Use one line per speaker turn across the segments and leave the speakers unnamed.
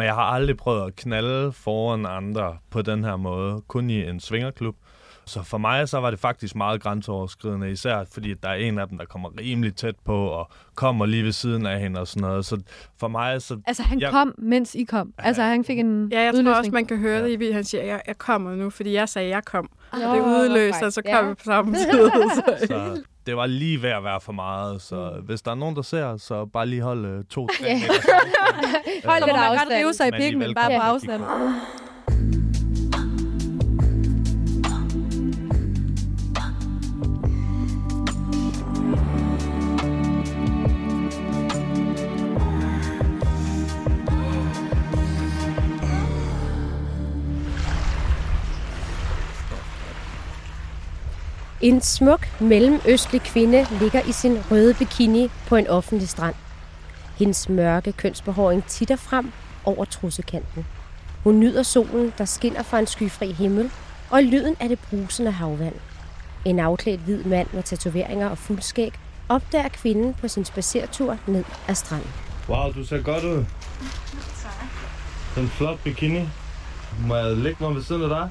Men jeg har aldrig prøvet at knalde foran andre på den her måde, kun i en svingerklub. Så for mig så var det faktisk meget grænseoverskridende, især fordi der er en af dem, der kommer rimelig tæt på og kommer lige ved siden af hende og sådan noget. Så for mig så...
Altså han
jeg,
kom, mens I kom. Altså han fik en
Ja, jeg
udløsning.
tror også, man kan høre det i. Han siger, jeg, jeg kommer nu, fordi jeg sagde, jeg kom. Og
Åh,
det udløste,
hvor
og så kom vi på samme tid. Så.
så det var lige ved at være for meget, så
Mm.
hvis der er nogen, der ser, så bare lige hold øh, to tre
Ja.
meter
Hold
Så
lidt
må man godt
afstand.
rive sig i pikken, men bare på afstand.
En smuk mellemøstlig kvinde ligger i sin røde bikini på en offentlig strand. Hendes mørke kønsbehåring titter frem over trussekanten. Hun nyder solen, der skinner fra en skyfri himmel, og lyden af det brusende havvand. En afklædt hvid mand med tatoveringer og fuldskæg opdager kvinden på sin spacertur ned ad stranden.
Wow, du ser godt ud. Den flot bikini. Må jeg lægge mig ved siden af dig?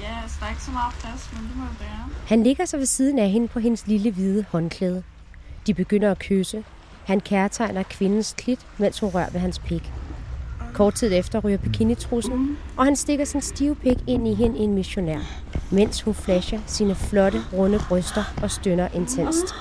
Ja, så der er ikke så meget plads, men det må det være.
Han ligger sig ved siden af hende på hendes lille hvide håndklæde. De begynder at kysse. Han kærtegner kvindens klit, mens hun rører ved hans pik. Kort tid efter ryger bikinitrussen, og han stikker sin stive pik ind i hende i en missionær, mens hun flasher sine flotte, runde bryster og stønner intenst.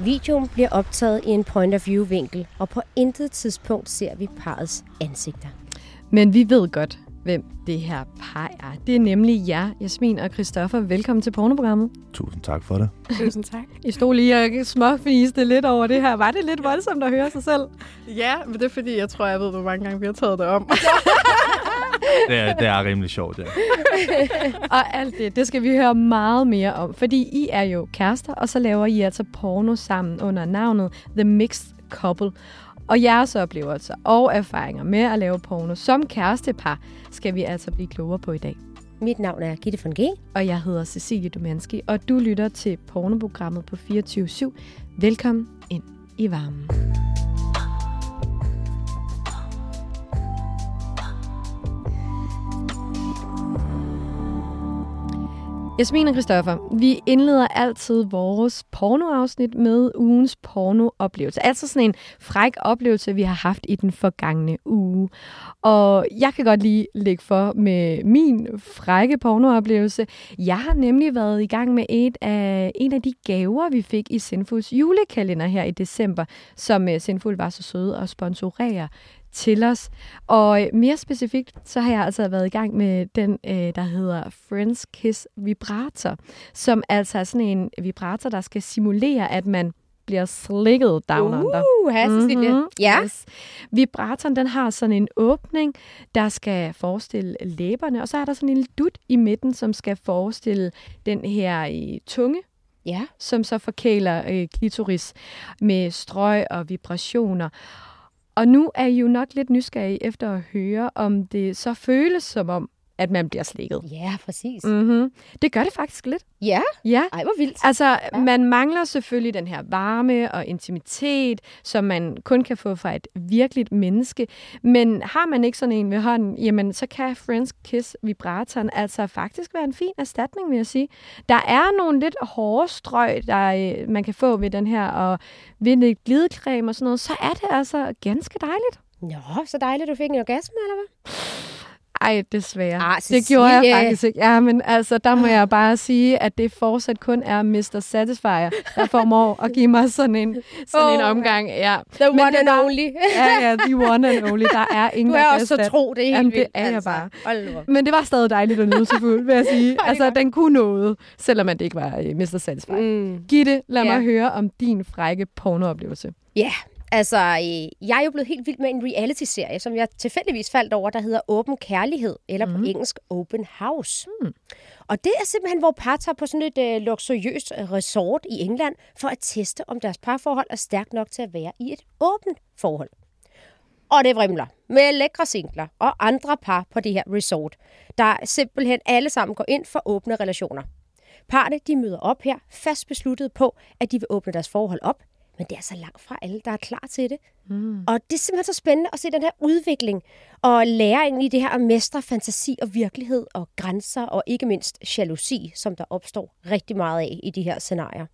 Videoen bliver optaget i en point of view vinkel, og på intet tidspunkt ser vi parets ansigter.
Men vi ved godt, hvem det her par er. Det er nemlig jer, Jasmin og Christoffer. Velkommen til pornoprogrammet.
Tusind tak for det.
Tusind tak.
I stod lige og småfniste lidt over det her. Var det lidt voldsomt at høre sig selv?
Ja, men det er fordi, jeg tror, jeg ved, hvor mange gange vi har taget det om.
Det er, det er rimelig sjovt, ja.
Og alt det, det skal vi høre meget mere om. Fordi I er jo kærester, og så laver I altså porno sammen under navnet The Mixed Couple. Og jeres oplevelser og erfaringer med at lave porno som kærestepar skal vi altså blive klogere på i dag.
Mit navn er Gitte von G.
Og jeg hedder Cecilie Dumanski, og du lytter til pornoprogrammet på 24 Velkommen ind i varmen. Jasmin og Christoffer, vi indleder altid vores pornoafsnit med ugens pornooplevelse. Altså sådan en fræk oplevelse, vi har haft i den forgangne uge. Og jeg kan godt lige lægge for med min frække pornooplevelse. Jeg har nemlig været i gang med et af, en af de gaver, vi fik i Sinfuls julekalender her i december, som øh, Sinful var så søde at sponsorere til os. Og øh, mere specifikt, så har jeg altså været i gang med den, øh, der hedder Friends Kiss Vibrator, som altså er sådan en vibrator, der skal simulere, at man bliver slikket down under.
Uh, Cecilie.
Mhm,
Ja.
Yes. Vibratoren den har sådan en åbning, der skal forestille læberne, og så er der sådan en lille dut i midten, som skal forestille den her i tunge,
Ja.
som så forkæler øh, klitoris med strøg og vibrationer. Og nu er I jo nok lidt nysgerrige efter at høre, om det så føles som om, at man bliver slikket.
Ja, præcis.
Mm-hmm. Det gør det faktisk lidt.
Ja.
Ja.
Ej, hvor vildt.
Altså, ja. man mangler selvfølgelig den her varme og intimitet, som man kun kan få fra et virkeligt menneske. Men har man ikke sådan en ved hånden, jamen så kan Friends Kiss vibratoren altså faktisk være en fin erstatning, vil jeg sige. Der er nogle lidt hårde strøg, der øh, man kan få ved den her, og ved lidt glidecreme og sådan noget, så er det altså ganske dejligt.
Nå, så dejligt, du fik en orgasme, eller hvad?
Ej, desværre.
Ah,
det gjorde jeg faktisk ikke. Ja, men altså, der må jeg bare sige, at det fortsat kun er Mr. Satisfier, der formår at give mig sådan en, sådan
Åh.
en omgang. Ja.
The
Men
one
det
and only.
ja, ja, the one and only. Der er ingen,
Du er også så tro, det er helt
Jamen, det er jeg
altså.
bare. Men det var stadig dejligt at nyde til fuld, vil jeg sige. altså, den kunne noget, selvom det ikke var uh, Mr. Satisfier. Mm. Gitte, lad
Ja.
mig høre om din frække pornooplevelse.
Ja, altså, øh, jeg er jo blevet helt vild med en reality-serie, som jeg tilfældigvis faldt over, der hedder Åben Kærlighed, eller mm. på engelsk Open House. Mm. Og det er simpelthen, hvor par tager på sådan et øh, luksuriøst øh, resort i England, for at teste, om deres parforhold er stærkt nok til at være i et åbent forhold. Og det vrimler med lækre singler og andre par på det her resort, der simpelthen alle sammen går ind for åbne relationer. Parne de møder op her, fast besluttet på, at de vil åbne deres forhold op, Men det er så langt fra alle, der er klar til det. Mm. Og det er simpelthen så spændende at se den her udvikling og læringen i det her at mestre fantasi og virkelighed og grænser og ikke mindst jalousi, som der opstår rigtig meget af i de her scenarier.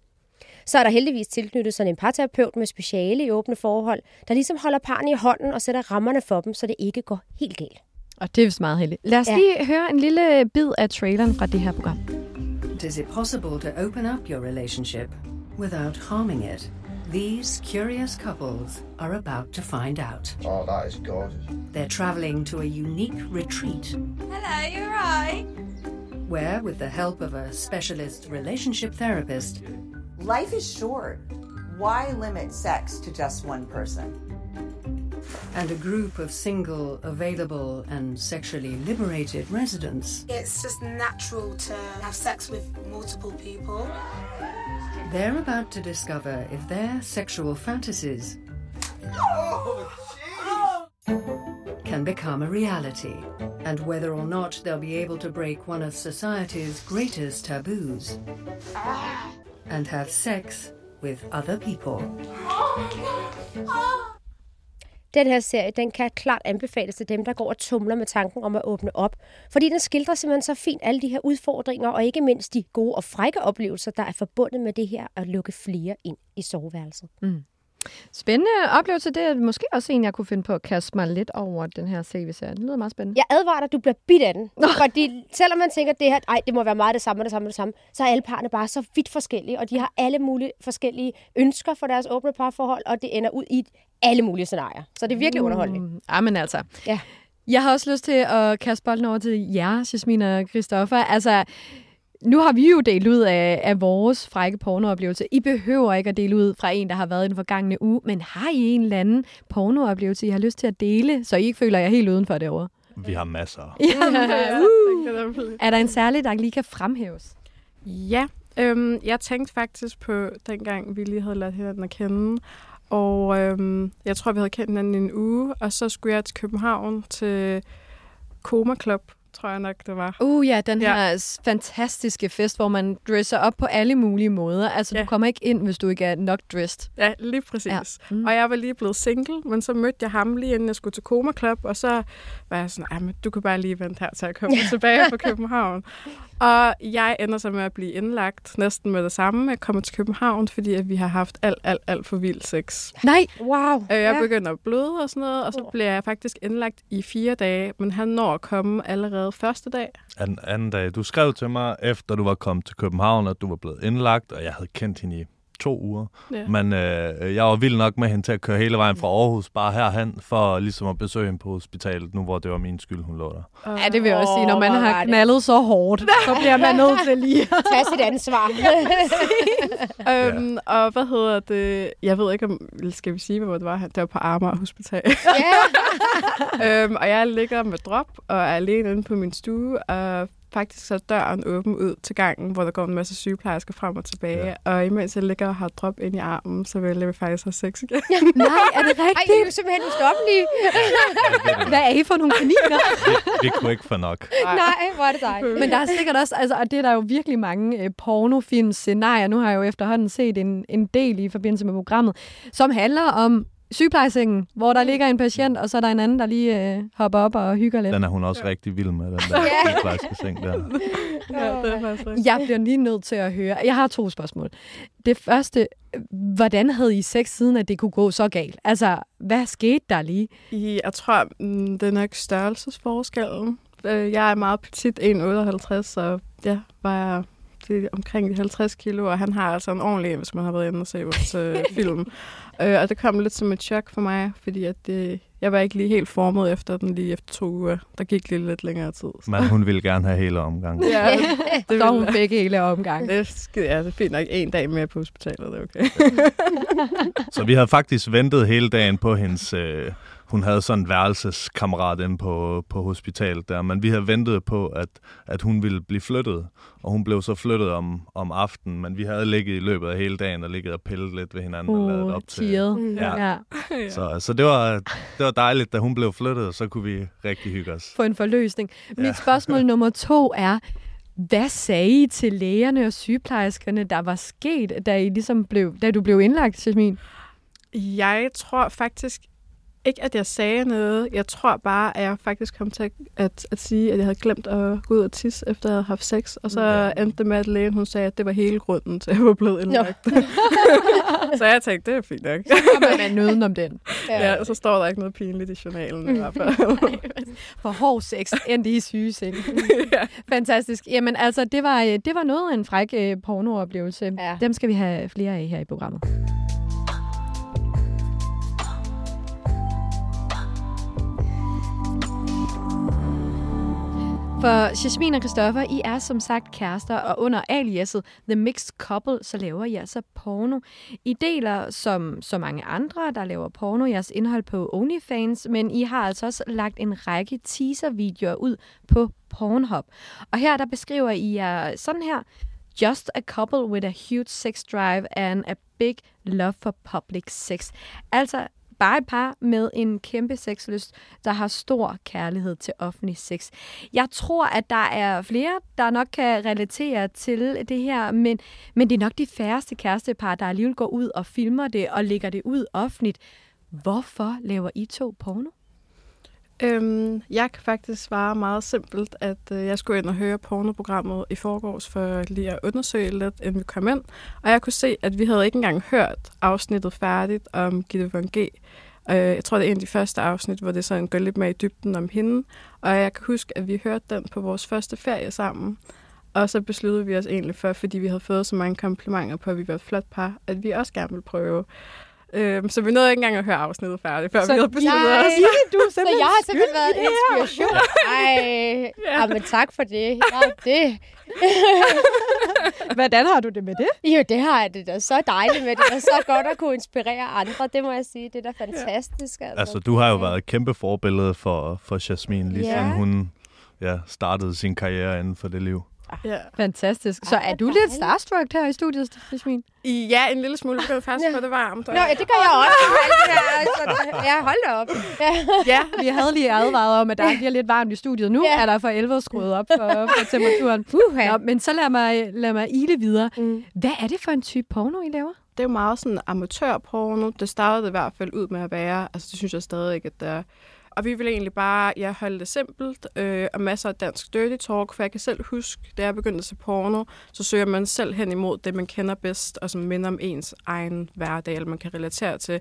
Så er der heldigvis tilknyttet sådan en parterapeut med speciale i åbne forhold, der ligesom holder parne i hånden og sætter rammerne for dem, så det ikke går helt galt.
Og det er vist meget heldigt. Lad os
Ja.
lige høre en lille bid af traileren fra det her program.
Is it possible to open up your relationship without harming it? These curious couples are about to find out.
Oh, that is gorgeous.
They're traveling to a unique retreat
Hello, you right?
where, with the help of a specialist relationship therapist,
Life is short. Why limit sex to just one person?
and a group of single, available, and sexually liberated residents,
It's just natural to have sex with multiple people.
They're about to discover if their sexual fantasies can become a reality, and whether or not they'll be able to break one of society's greatest taboos and have sex with other people. Oh ah.
Den her serie, den kan klart anbefales til dem, der går og tumler med tanken om at åbne op. Fordi den skildrer simpelthen så fint alle de her udfordringer, og ikke mindst de gode og frække oplevelser, der er forbundet med det her at lukke flere ind i soveværelset. Mm.
Spændende oplevelse. Det er måske også en, jeg kunne finde på at kaste mig lidt over den her CV-serie. Det lyder meget spændende.
Jeg advarer dig, du bliver bidt af den. Fordi selvom man tænker, at det her, ej, det må være meget det samme, det samme, det samme, så er alle parerne bare så vidt forskellige, og de har alle mulige forskellige ønsker for deres åbne parforhold, og det ender ud i alle mulige scenarier. Så det er virkelig underholdende.
Mm, ah, men altså.
Ja.
Jeg har også lyst til at kaste bolden over til jer, Jasmin og Christoffer. Altså, nu har vi jo delt ud af, af vores frække pornooplevelse. I behøver ikke at dele ud fra en, der har været i den forgangne uge, men har I en eller anden pornooplevelse, I har lyst til at dele, så I ikke føler jer helt udenfor derovre?
Vi har masser.
Ja, uh.
Er der en særlig, der lige kan fremhæves?
Ja, øhm, jeg tænkte faktisk på, dengang vi lige havde lært hinanden at kende, og øhm, jeg tror, vi havde kendt hinanden i en uge, og så skulle jeg til København til Koma Club, tror jeg nok, det var.
Uh ja, den
Ja.
her fantastiske fest, hvor man dresser op på alle mulige måder. Altså, ja.
Ja.
du kommer ikke ind, hvis du ikke er nok dressed.
Ja, lige præcis.
Ja.
Ja.
Mm.
Og jeg var lige blevet single, men så mødte jeg ham lige inden jeg skulle til Koma Club, og så var jeg sådan, "Ej, men du kan bare lige vente her til jeg kommer tilbage fra København. Og jeg ender så med at blive indlagt næsten med det samme. Jeg kommer til København, fordi at vi har haft alt, alt, alt for vild sex.
Nej,
Wow.
Øh, Jeg begynder at bløde og sådan noget, og så bliver jeg faktisk indlagt i fire dage, men han når at komme allerede første dag.
Anden, anden dag. Du skrev til mig, efter du var kommet til København, at du var blevet indlagt, og jeg havde kendt hende i to uger.
Ja.
Men øh, jeg var vild nok med hende til at køre hele vejen fra Aarhus bare herhen, for ligesom at besøge hende på hospitalet, nu hvor det var min skyld, hun lå der.
Ja, det vil jeg også sige. Når man har
det.
knaldet så hårdt, så bliver man nødt til lige at...
Tag sit ansvar.
Øhm, og hvad hedder det? Jeg ved ikke, om skal vi sige, hvor det var? Det var på Amager Hospital.
ja.
øhm, og jeg ligger med drop og er alene inde på min stue, og faktisk så døren åben ud til gangen, hvor der går en masse sygeplejersker frem og tilbage.
Ja.
Ja. Og imens jeg ligger og har drop ind i armen, så vil jeg faktisk have sex igen.
Nej, er det
Ej, I er
rigtigt?
jo simpelthen ustoppelige.
Hvad er I for nogle kaniner?
Vi kunne ikke få nok.
Nej, hvor er det dig.
Men der er sikkert også, altså, og det er der jo virkelig mange øh, pornofilms scenarier. Nu har jeg jo efterhånden set en, en del i forbindelse med programmet, som handler om sygeplejesengen, hvor der ligger en patient, og så er der en anden, der lige øh, hopper op og hygger lidt.
Den er hun også ja. rigtig vild med, den der sygeplejerske seng der.
ja, det er faktisk.
Jeg bliver lige nødt til at høre. Jeg har to spørgsmål. Det første, hvordan havde I sex siden, at det kunne gå så galt? Altså, hvad skete der lige?
Jeg tror, mm, det er nok størrelsesforskellen. Øh, Jeg er meget petit, 1,58, så ja, var jeg det er omkring de 50 kilo, og han har altså en ordentlig en, hvis man har været inde og se vores øh, film. Øh, og det kom lidt som et chok for mig, fordi at det, jeg var ikke lige helt formet efter den lige efter to uger. Der gik lige lidt længere tid. Så.
Men hun ville gerne have hele omgangen.
Ja, det,
Så hun fik hele omgang.
det, er skide- ja, det er fint nok en dag mere på hospitalet, det er okay.
Så vi havde faktisk ventet hele dagen på hendes... Øh, hun havde sådan en værelseskammerat inde på, på hospitalet der, men vi havde ventet på, at, at hun ville blive flyttet, og hun blev så flyttet om, om aftenen, men vi havde ligget i løbet af hele dagen og ligget og pillet lidt ved hinanden og lavet
Uh,
op til...
cheered.
Ja.
Ja.
Så, så det, var, det var dejligt, da hun blev flyttet, så kunne vi rigtig hygge os.
Få en forløsning. Mit spørgsmål nummer to er, Hvad sagde I til lægerne og sygeplejerskerne, der var sket, da, I ligesom blev, da du blev indlagt, Jasmin?
Jeg tror faktisk ikke, at jeg sagde noget. Jeg tror bare, at jeg faktisk kom til at, at, at sige, at jeg havde glemt at gå ud og tisse, efter jeg havde haft sex. Og så
Ja.
endte det med, at lægen hun sagde, at det var hele grunden til, at jeg var blevet indlagt. så jeg tænkte, det er fint nok.
Kommer man nøden om den?
ja, og så står der ikke noget pinligt i journalen i hvert fald.
For hård sex endte i sygeseng.
ja.
Fantastisk. Jamen altså, det var, det var noget af en fræk øh, pornooplevelse.
Ja.
Dem skal vi have flere af her i programmet. For Jasmin og Christoffer, I er som sagt kærester, og under aliaset The Mixed Couple, så laver I altså porno. I deler, som så mange andre, der laver porno, jeres indhold på OnlyFans, men I har altså også lagt en række teaser-videoer ud på Pornhub. Og her der beskriver I jer sådan her. Just a couple with a huge sex drive and a big love for public sex. Altså bare et par med en kæmpe sexlyst, der har stor kærlighed til offentlig sex. Jeg tror, at der er flere, der nok kan relatere til det her, men, men det er nok de færreste kærestepar, der alligevel går ud og filmer det og lægger det ud offentligt. Hvorfor laver I to porno?
Øhm, jeg kan faktisk svare meget simpelt, at øh, jeg skulle ind og høre pornoprogrammet i forgårs for lige at undersøge lidt, inden vi kom ind. Og jeg kunne se, at vi havde ikke engang hørt afsnittet færdigt om Gitte von G. Øh, jeg tror, det er en af de første afsnit, hvor det sådan går lidt mere i dybden om hende. Og jeg kan huske, at vi hørte den på vores første ferie sammen. Og så besluttede vi os egentlig for, fordi vi havde fået så mange komplimenter på, at vi var et flot par, at vi også gerne ville prøve. Øhm, så vi nåede ikke engang at høre afsnittet færdigt, før
Så
vi havde besluttet
jeg-
os.
du er
Så jeg har simpelthen været en inspiration. Ej, ja. men tak for det. Ja, det.
Hvordan har du det med det?
Jo, det har jeg det da så dejligt med. Det er så godt at kunne inspirere andre. Det må jeg sige. Det er da fantastisk. Altså,
Altså, du har jo været et kæmpe forbillede for, for Jasmin, lige
Ja.
siden hun ja, startede sin karriere inden for det liv.
Ja.
Fantastisk. Så er du lidt starstruck her i studiet, Jasmin?
ja, en lille smule. Det blev faktisk
Ja.
for det varmt.
Nå, ja, det gør jeg også. Altså, ja, hold da op. Ja.
Ja, vi havde lige advaret om, at der bliver lidt varmt i studiet. Nu
Ja.
er der for 11 skruet op for, for temperaturen.
Uha.
Nå, men så lad mig, lad mig ile videre.
Mm.
Hvad er det for en type porno, I laver?
det er jo meget sådan amatørporno. Det startede i hvert fald ud med at være. Altså, det synes jeg stadig ikke, at det er. Og vi vil egentlig bare ja, holde det simpelt, øh, og masser af dansk dirty talk, for jeg kan selv huske, da jeg begyndte at se porno, så søger man selv hen imod det, man kender bedst, og som minder om ens egen hverdag, eller man kan relatere til.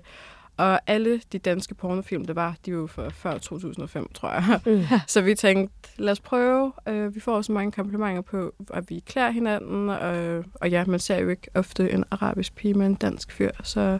Og alle de danske pornofilm, det var, de var jo fra før 2005, tror jeg.
Mm.
Så vi tænkte, lad os prøve. Øh, vi får så mange komplimenter på, at vi klæder hinanden. Og, og ja, man ser jo ikke ofte en arabisk pige med en dansk fyr. Så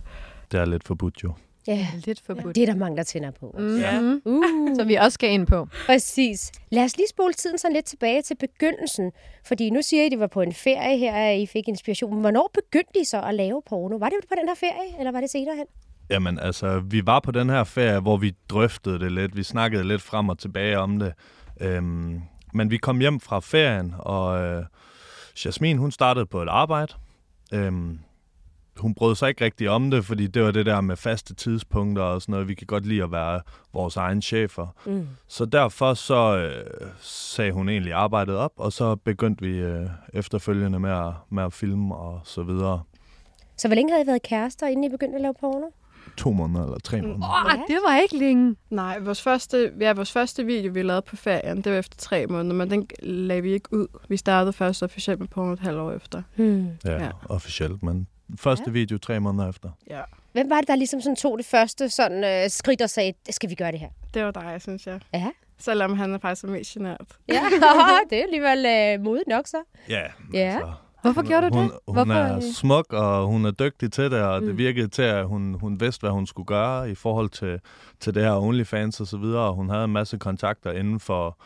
Det er lidt forbudt jo.
Ja,
Lidt forbudt.
det er der mange, der tænder på.
Mm.
Ja.
Uh. Så vi også skal ind på.
Præcis. Lad os lige spole tiden sådan lidt tilbage til begyndelsen. Fordi nu siger I, at I var på en ferie her, at I fik inspiration. Hvornår begyndte I så at lave porno? Var det på den her ferie, eller var det senere hen?
Jamen altså, vi var på den her ferie, hvor vi drøftede det lidt. Vi snakkede lidt frem og tilbage om det. Øhm, men vi kom hjem fra ferien, og øh, Jasmin, hun startede på et arbejde. Øhm, hun brød sig ikke rigtig om det, fordi det var det der med faste tidspunkter og sådan noget. Vi kan godt lide at være vores egen chefer.
Mm.
Så derfor så øh, sagde hun egentlig arbejdet op, og så begyndte vi øh, efterfølgende med at, med at filme og så videre.
Så hvor længe havde I været kærester, inden I begyndte at lave porno?
To måneder eller tre måneder.
Åh, det var ikke længe.
nej, vores første, ja, vores første video, vi lavede på ferien, det var efter tre måneder, men den lagde vi ikke ud. Vi startede først officielt med porno et halvt år efter.
Hmm.
Ja,
Ja.
ja. officielt, men første
Ja.
video tre måneder efter.
Ja.
Hvem var det, der ligesom sådan tog det første sådan, øh, skridt og sagde, skal vi gøre det her?
Det var dig, synes jeg.
Ja.
Selvom han er faktisk mest genert.
Ja, det er alligevel øh, modigt nok så.
Ja,
Ja.
Hvorfor
hun,
gjorde du
hun,
det?
Hun
Hvorfor,
er
øh?
smuk, og hun er dygtig til det, og mm.
Mm.
det virkede til, at hun, hun vidste, hvad hun skulle gøre i forhold til, til det her OnlyFans og så videre, og hun havde en masse kontakter inden for,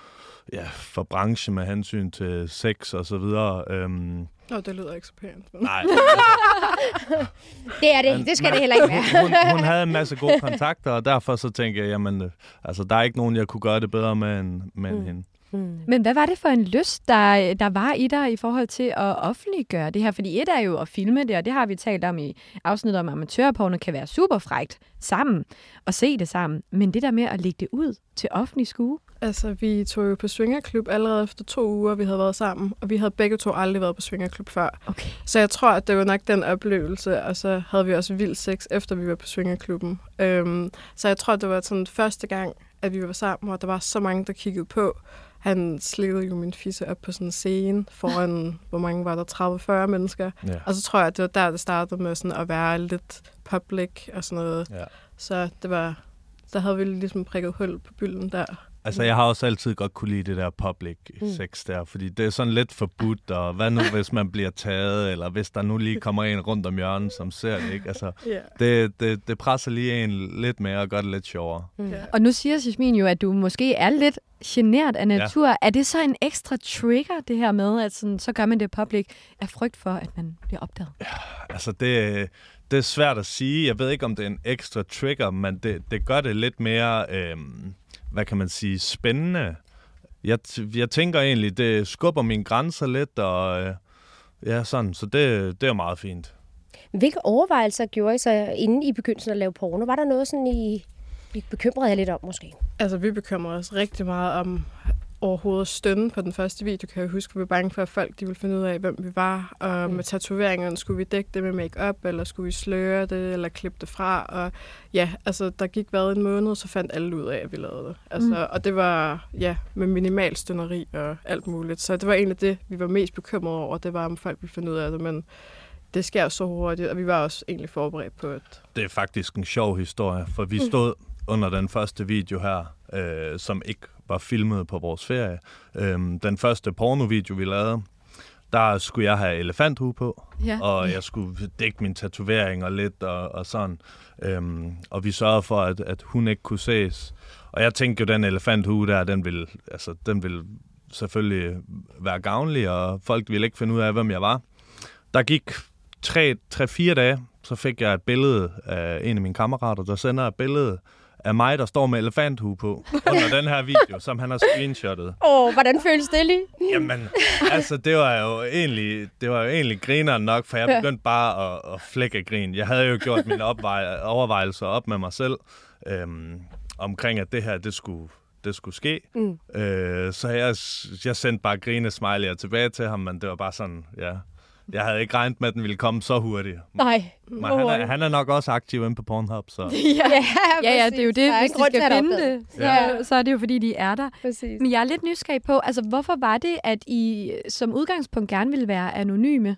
ja, for branchen med hensyn til sex og så videre. Øhm,
Nå, det lyder ikke så pænt. Men...
nej,
Det er det. Det skal det heller ikke være.
hun, hun havde en masse gode kontakter, og derfor så tænkte jeg, jamen, øh, altså, der er ikke nogen, jeg kunne gøre det bedre med end, med mm.
Mm.
hende.
Hmm.
Men hvad var det for en lyst, der, der var i dig i forhold til at offentliggøre det her? Fordi et er jo at filme det, og det har vi talt om i afsnittet om amatørporno, kan være super frægt sammen og se det sammen. Men det der med at lægge det ud til offentlig skue,
Altså, vi tog jo på Svingerklub allerede efter to uger, vi havde været sammen, og vi havde begge to aldrig været på Svingerklub før.
Okay.
Så jeg tror, at det var nok den oplevelse, og så havde vi også vild sex, efter vi var på Svingerklubben. Øhm, så jeg tror, det var sådan første gang, at vi var sammen, og der var så mange, der kiggede på. Han slikkede jo min fisse op på sådan en scene foran, hvor mange var der, 30-40 mennesker.
Ja.
Og så tror jeg, at det var der, det startede med sådan at være lidt public og sådan noget.
Ja.
Så det var, der havde vi ligesom prikket hul på bylden der.
Altså, jeg har også altid godt kunne lide det der public
Mm.
sex der, fordi det er sådan lidt forbudt, og hvad nu, hvis man bliver taget, eller hvis der nu lige kommer en rundt om hjørnet, som ser det, ikke? Altså,
Ja.
det, det, det presser lige en lidt mere og gør det lidt sjovere.
Mm.
Ja.
Og nu siger Jasmin jo, at du måske er lidt genert af natur. Ja. Er det så en ekstra trigger, det her med, at sådan, så gør man det public af frygt for, at man bliver opdaget?
Altså, det, det er svært at sige. Jeg ved ikke, om det er en ekstra trigger, men det, det gør det lidt mere, øhm, hvad kan man sige, spændende. Jeg, jeg tænker egentlig, det skubber mine grænser lidt, og øh, ja, sådan. Så det, det er meget fint.
Hvilke overvejelser gjorde I så inden I begyndte at lave porno? Var der noget, sådan I, I bekymrede jer lidt om, måske?
Altså, vi bekymrede os rigtig meget om overhovedet at stønne på den første video, kan jeg huske. Vi var bange for, at folk de ville finde ud af, hvem vi var. Og
Mm.
med tatoveringerne, skulle vi dække det med makeup eller skulle vi sløre det, eller klippe det fra. Og ja, altså, der gik været en måned, så fandt alle ud af, at vi lavede det. Altså,
Mm.
Og det var, ja, med minimal stønneri og alt muligt. Så det var egentlig det, vi var mest bekymrede over. Det var, om folk ville finde ud af det, men det sker jo så hurtigt, og vi var også egentlig forberedt på, at
Det er faktisk en sjov historie, for vi stod under den første video her, øh, som ikke var filmet på vores ferie. Øhm, den første pornovideo, vi lavede, der skulle jeg have elefanthue på,
Ja.
og jeg skulle dække mine tatoveringer lidt og, og sådan. Øhm, og vi sørgede for, at, at hun ikke kunne ses. Og jeg tænkte jo, den elefanthue der, den ville, altså, den ville selvfølgelig være gavnlig, og folk ville ikke finde ud af, hvem jeg var. Der gik 3-4 dage, så fik jeg et billede af en af mine kammerater, der sender et billede af mig, der står med elefanthue på, under den her video, som han har screenshottet.
Åh, oh, hvordan føles det lige?
Jamen, altså, det var jo egentlig, det var jo egentlig grineren nok, for jeg begyndte bare at, at flække grin. Jeg havde jo gjort mine opvej- overvejelser op med mig selv, øhm, omkring, at det her, det skulle, det skulle ske.
Mm.
Øh, så jeg, jeg sendte bare grine smiley'er tilbage til ham, men det var bare sådan, ja. Jeg havde ikke regnet med, at den ville komme så hurtigt.
Nej.
Men han er, han er nok også aktiv inde på Pornhub, så...
ja.
Ja,
ja, ja, det er jo det.
er
Hvis de skal finde det, så,
Ja.
så er det jo, fordi de er der.
Præcis.
Men jeg er lidt nysgerrig på, altså hvorfor var det, at I som udgangspunkt gerne ville være anonyme?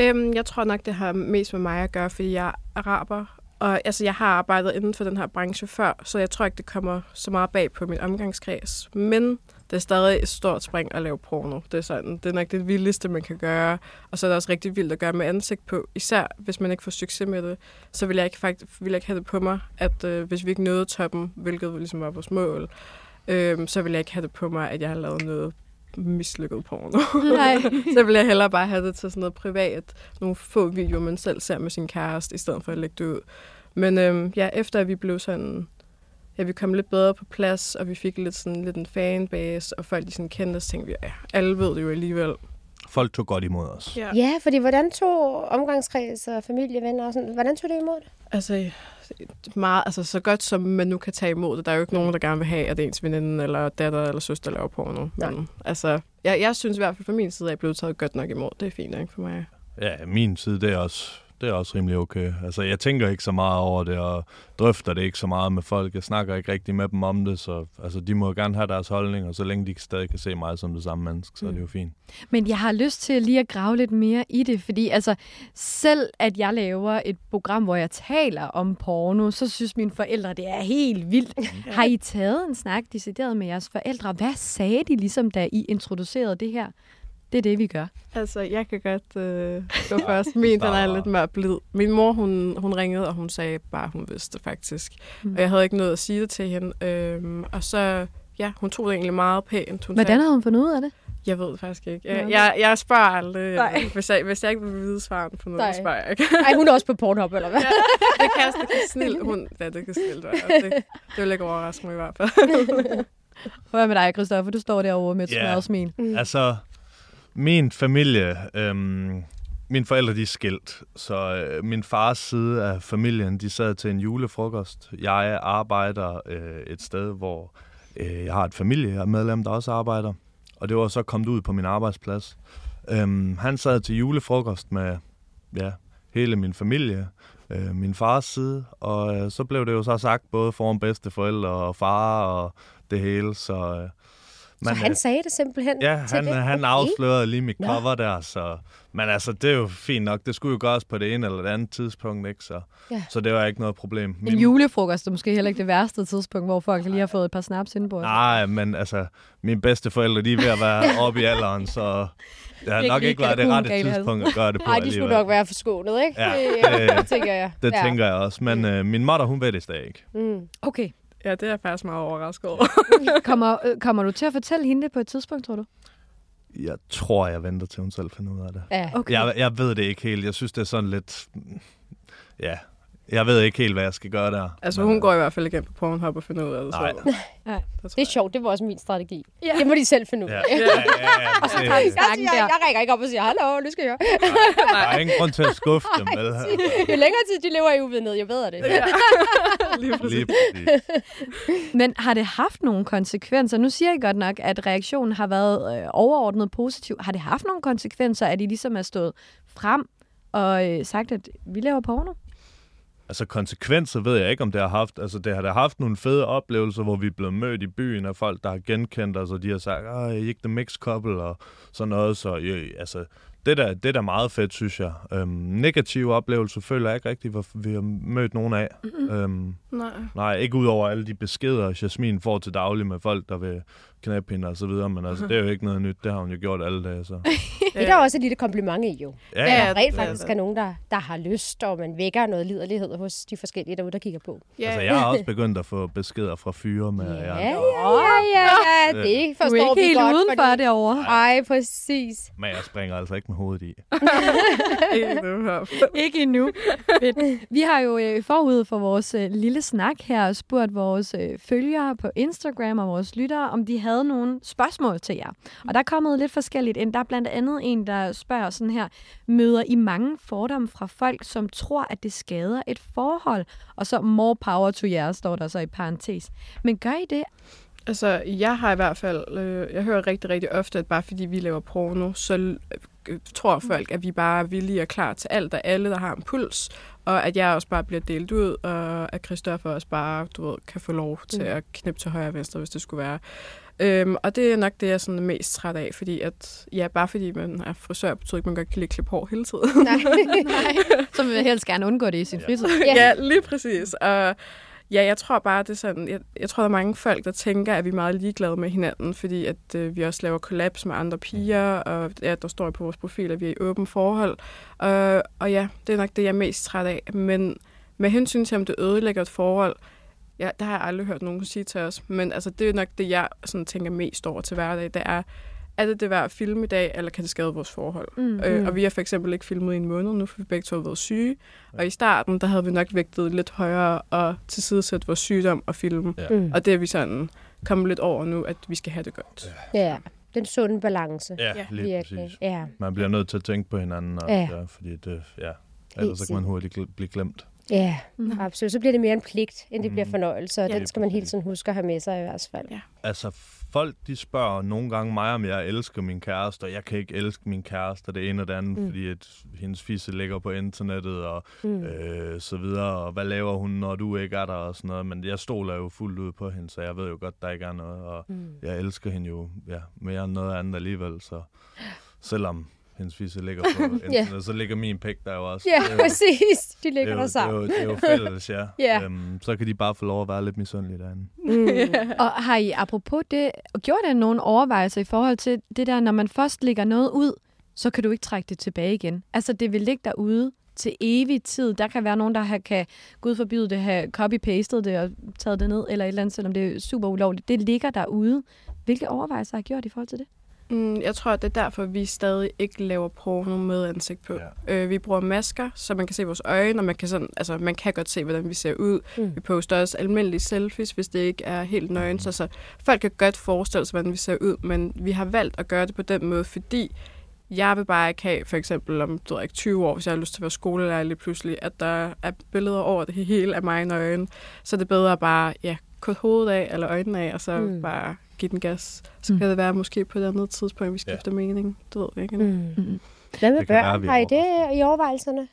Øhm, jeg tror nok, det har mest med mig at gøre, fordi jeg er araber. Og altså, jeg har arbejdet inden for den her branche før, så jeg tror ikke, det kommer så meget bag på min omgangskreds. Men det er stadig et stort spring at lave porno. Det er, sådan, det er nok det vildeste, man kan gøre. Og så er det også rigtig vildt at gøre med ansigt på. Især hvis man ikke får succes med det, så vil jeg ikke, faktisk, vil jeg ikke have det på mig, at øh, hvis vi ikke nåede toppen, hvilket ligesom var vores mål, øh, så vil jeg ikke have det på mig, at jeg har lavet noget mislykket porno.
Nej.
så vil jeg hellere bare have det til sådan noget privat. Nogle få videoer, man selv ser med sin kæreste, i stedet for at lægge det ud. Men øhm, ja, efter at vi blev sådan... Ja, vi kom lidt bedre på plads, og vi fik lidt sådan lidt en fanbase, og folk de sådan kendte os, tænkte vi, ja, alle ved det jo alligevel.
Folk tog godt imod os.
Ja.
Ja, fordi hvordan tog omgangskreds og familie, venner og sådan, hvordan tog det imod det?
Altså, meget, altså, så godt som man nu kan tage imod det. Der er jo ikke nogen, der gerne vil have, at ens veninde eller datter eller søster laver porno.
Nej.
Men, altså, jeg, jeg synes i hvert fald fra min side, at jeg er blevet taget godt nok imod. Det er fint nok for mig.
Ja, min side, det er også, det er også rimelig okay. Altså, jeg tænker ikke så meget over det, og drøfter det ikke så meget med folk. Jeg snakker ikke rigtig med dem om det, så altså, de må gerne have deres holdning, og så længe de stadig kan se mig som det samme menneske, så er det jo fint.
Men jeg har lyst til lige at grave lidt mere i det, fordi altså, selv at jeg laver et program, hvor jeg taler om porno, så synes mine forældre, det er helt vildt. Har I taget en snak decideret med jeres forældre? Hvad sagde de ligesom, da I introducerede det her? Det er det, vi gør.
Altså, jeg kan godt øh, gå først. Min, den er lidt mere blid. Min mor, hun, hun ringede, og hun sagde bare, hun vidste det faktisk.
Mm.
Og jeg havde ikke noget at sige det til hende. Øhm, og så, ja, hun tog det egentlig meget pænt. Hun
Hvordan
sagde,
har hun fundet ud af det?
Jeg ved det faktisk ikke. Jeg, jeg, jeg spørger aldrig.
Nej.
Hvis jeg, hvis jeg ikke vil vide svaren på noget,
Nej.
spørger jeg ikke.
Ej, hun er også på Pornhub, eller hvad?
ja, det kan, det kan snil. Hun, ja, det kan snilt være. Det, det vil ikke overraske mig i hvert fald.
Hvad med dig, Christoffer? Du står derovre med et yeah. smil.
Mm.
Altså, min familie, øhm, mine forældre, de er skilt, så øh, min fars side af familien, de sad til en julefrokost. Jeg arbejder øh, et sted, hvor øh, jeg har et familiemedlem, der også arbejder, og det var så kommet ud på min arbejdsplads. Øhm, han sad til julefrokost med ja, hele min familie, øh, min fars side, og øh, så blev det jo så sagt både foran bedsteforældre og far og det hele, så... Øh,
så han
øh,
sagde det simpelthen
Ja,
til
han,
det?
han afslørede lige mit
Nå.
cover der, så... Men altså, det er jo fint nok. Det skulle jo gøres på det ene eller det andet tidspunkt, ikke? Så,
Ja.
så det var ikke noget problem.
En julefrokost er måske heller ikke det værste tidspunkt, hvor folk lige har fået et par snaps indenbords.
Nej, men altså, mine bedste forældre, de er ved at være oppe i alderen, så det har nok ikke været det rette tidspunkt at gøre det på
Nej, de skulle
alligevel.
nok være forskånet, ikke?
Ja,
det,
det-
det tænker jeg.
Det
ja.
tænker jeg også, men øh, min mor, hun ved det stadig ikke.
Mm.
Okay.
Ja, det er jeg faktisk meget overrasket over.
Kommer, øh, kommer du til at fortælle hende det på et tidspunkt, tror du?
Jeg tror, jeg venter til hun selv finder ud af det.
Ja.
Okay.
Jeg, jeg ved det ikke helt. Jeg synes, det er sådan lidt... Ja, jeg ved ikke helt, hvad jeg skal gøre der.
Altså, hun
øh,
går i hvert fald igen på Pornhub og finder ud af det
Nej.
Det,
er sjovt, det var også min strategi.
Ja.
Det må de selv finde ud
Ja,
af.
ja, ja, ja,
Og så tager vi snakken der.
jeg ringer ikke op og siger, hallo, nu skal jeg
Der er ingen grund til at skuffe dem, vel?
Jo længere tid de lever i uvidenhed, jo bedre det.
Ja. Lige præcis.
Lige præcis.
Men har det haft nogle konsekvenser? Nu siger I godt nok, at reaktionen har været øh, overordnet positiv. Har det haft nogle konsekvenser, at I ligesom er stået frem og øh, sagt, at vi laver porno?
Altså konsekvenser ved jeg ikke, om det har haft. Altså det har da haft nogle fede oplevelser, hvor vi er blevet mødt i byen af folk, der har genkendt os, og de har sagt, at er ikke the mix couple, og sådan noget. Så jo, altså, det er da, det er da meget fedt, synes jeg. Øhm, negative oplevelser føler jeg ikke rigtigt, hvor vi har mødt nogen af. Mm-hmm. Øhm,
Nej.
nej, ikke ud over alle de beskeder, Jasmin får til daglig med folk, der vil knæppe hende og så videre, men altså, det er jo ikke noget nyt. Det har hun jo gjort alle dage, så...
Det er der også et lille kompliment i, jo.
Ja,
Ja.
Der rent
det er
faktisk er nogen, der, der har lyst, og man vækker noget liderlighed hos de forskellige derude, der kigger på.
Ja,
Altså, jeg har også begyndt at få beskeder fra fyre med...
Ja,
jeg,
ja, ja, ja, ja. Det
Du
forstår
er ikke
vi
helt
godt.
udenfor
fordi-
derovre.
Ej, præcis.
Men jeg springer altså ikke med hovedet i.
Ikke
endnu. Vi har jo øh, forud for vores øh, lille snak her spurgt vores øh, følgere på Instagram og vores lyttere, om de havde nogle spørgsmål til jer. Og der er kommet lidt forskelligt ind. Der er blandt andet en, der spørger sådan her, møder I mange fordomme fra folk, som tror, at det skader et forhold? Og så more power to jer, står der så i parentes. Men gør I det?
Altså, jeg har i hvert fald, øh, jeg hører rigtig, rigtig ofte, at bare fordi vi laver porno, så øh, tror folk, at vi bare er villige og klar til alt, og alle, der har en puls, og at jeg også bare bliver delt ud, og at Christoffer også bare, du ved, kan få lov til at knippe til højre og venstre, hvis det skulle være. Øhm, og det er nok det, jeg er sådan mest træt af, fordi at, ja, bare fordi man er frisør, betyder ikke, at man godt kan lide klippe hår hele tiden.
Nej.
Så vil jeg helst gerne undgå det i sin fritid.
Ja.
ja, lige præcis. Og ja, jeg tror bare, det er sådan, jeg, jeg tror, der er mange folk, der tænker, at vi er meget ligeglade med hinanden, fordi at øh, vi også laver kollaps med andre piger, og ja, der står på vores profil, at vi er i åben forhold. Og, og ja, det er nok det, jeg er mest træt af. Men med hensyn til, om det ødelægger et forhold, ja, det har jeg aldrig hørt nogen sige til os. Men altså, det er nok det, jeg sådan, tænker mest over til hverdag. Det er, er det det værd at filme i dag, eller kan det skade vores forhold?
Mm.
Øh, og vi har for eksempel ikke filmet i en måned nu, for vi begge to har været syge. Og i starten, der havde vi nok vægtet lidt højere og tilsidesætte vores sygdom og filme.
Ja.
Mm.
Og det er vi sådan kommet lidt over nu, at vi skal have det godt.
Ja, den sunde balance.
Ja,
Ja,
lige
Virkelig.
præcis.
Ja.
Man bliver nødt til at tænke på hinanden, og,
Ja.
ja. Ja, fordi det, ja, ellers så kan man hurtigt gl- blive glemt.
Ja,
Mhm.
absolut. Så bliver det mere en pligt, end det bliver
Mhm.
fornøjelse, og
Ja.
den skal man hele tiden huske at have med sig i hvert fald.
Ja.
Altså, folk de spørger nogle gange mig, om jeg elsker min kæreste, og jeg kan ikke elske min kæreste, og det ene og det andet,
Mm.
mm. fordi at hendes fisse ligger på internettet, og
Mm.
øh, så videre, og hvad laver hun, når du ikke er der, og sådan noget. Men jeg stoler jo fuldt ud på hende, så jeg ved jo godt, der ikke er noget, og
Mm.
jeg elsker hende jo ja, mere end noget andet alligevel, så selvom hendes fisse ligger på internettet, så ligger min pæk der jo også.
Ja,
jo-
præcis. De
det
ligger
er,
der
jo, det, er
sammen.
jo, det er jo fælles, ja.
Ja.
Øhm, så kan de bare få lov at være lidt misundelige derinde.
Mm.
Og har I apropos det, gjort jer nogle overvejelser i forhold til det der, når man først lægger noget ud, så kan du ikke trække det tilbage igen. Altså, det vil ligge derude til evig tid. Der kan være nogen, der har, kan, gud forbyde det, have copy-pastet det og taget det ned, eller et eller andet, selvom det er super ulovligt. Det ligger derude. Hvilke overvejelser har I gjort i forhold til det?
Mm, jeg tror, at det er derfor, vi stadig ikke laver porno med ansigt på.
Ja.
Øh, vi bruger masker, så man kan se vores øjne, og man kan, sådan, altså, man kan godt se, hvordan vi ser ud.
Mm.
Vi poster også almindelige selfies, hvis det ikke er helt nøgen. Så, så folk kan godt forestille sig, hvordan vi ser ud, men vi har valgt at gøre det på den måde, fordi jeg vil bare ikke have, for eksempel om du ikke 20 år, hvis jeg har lyst til at være skolelærer lige pludselig, at der er billeder over det hele af mig nøgen. Så det er bedre bare ja, kutte hovedet af eller øjnene af, og så
mm.
bare give den gas. Så
Mm.
kan det være måske på et andet tidspunkt, vi skifter ja. mening. Det ved vi ikke.
Mm.
Mm.
Hvad med børn? Har I det i overvejelserne?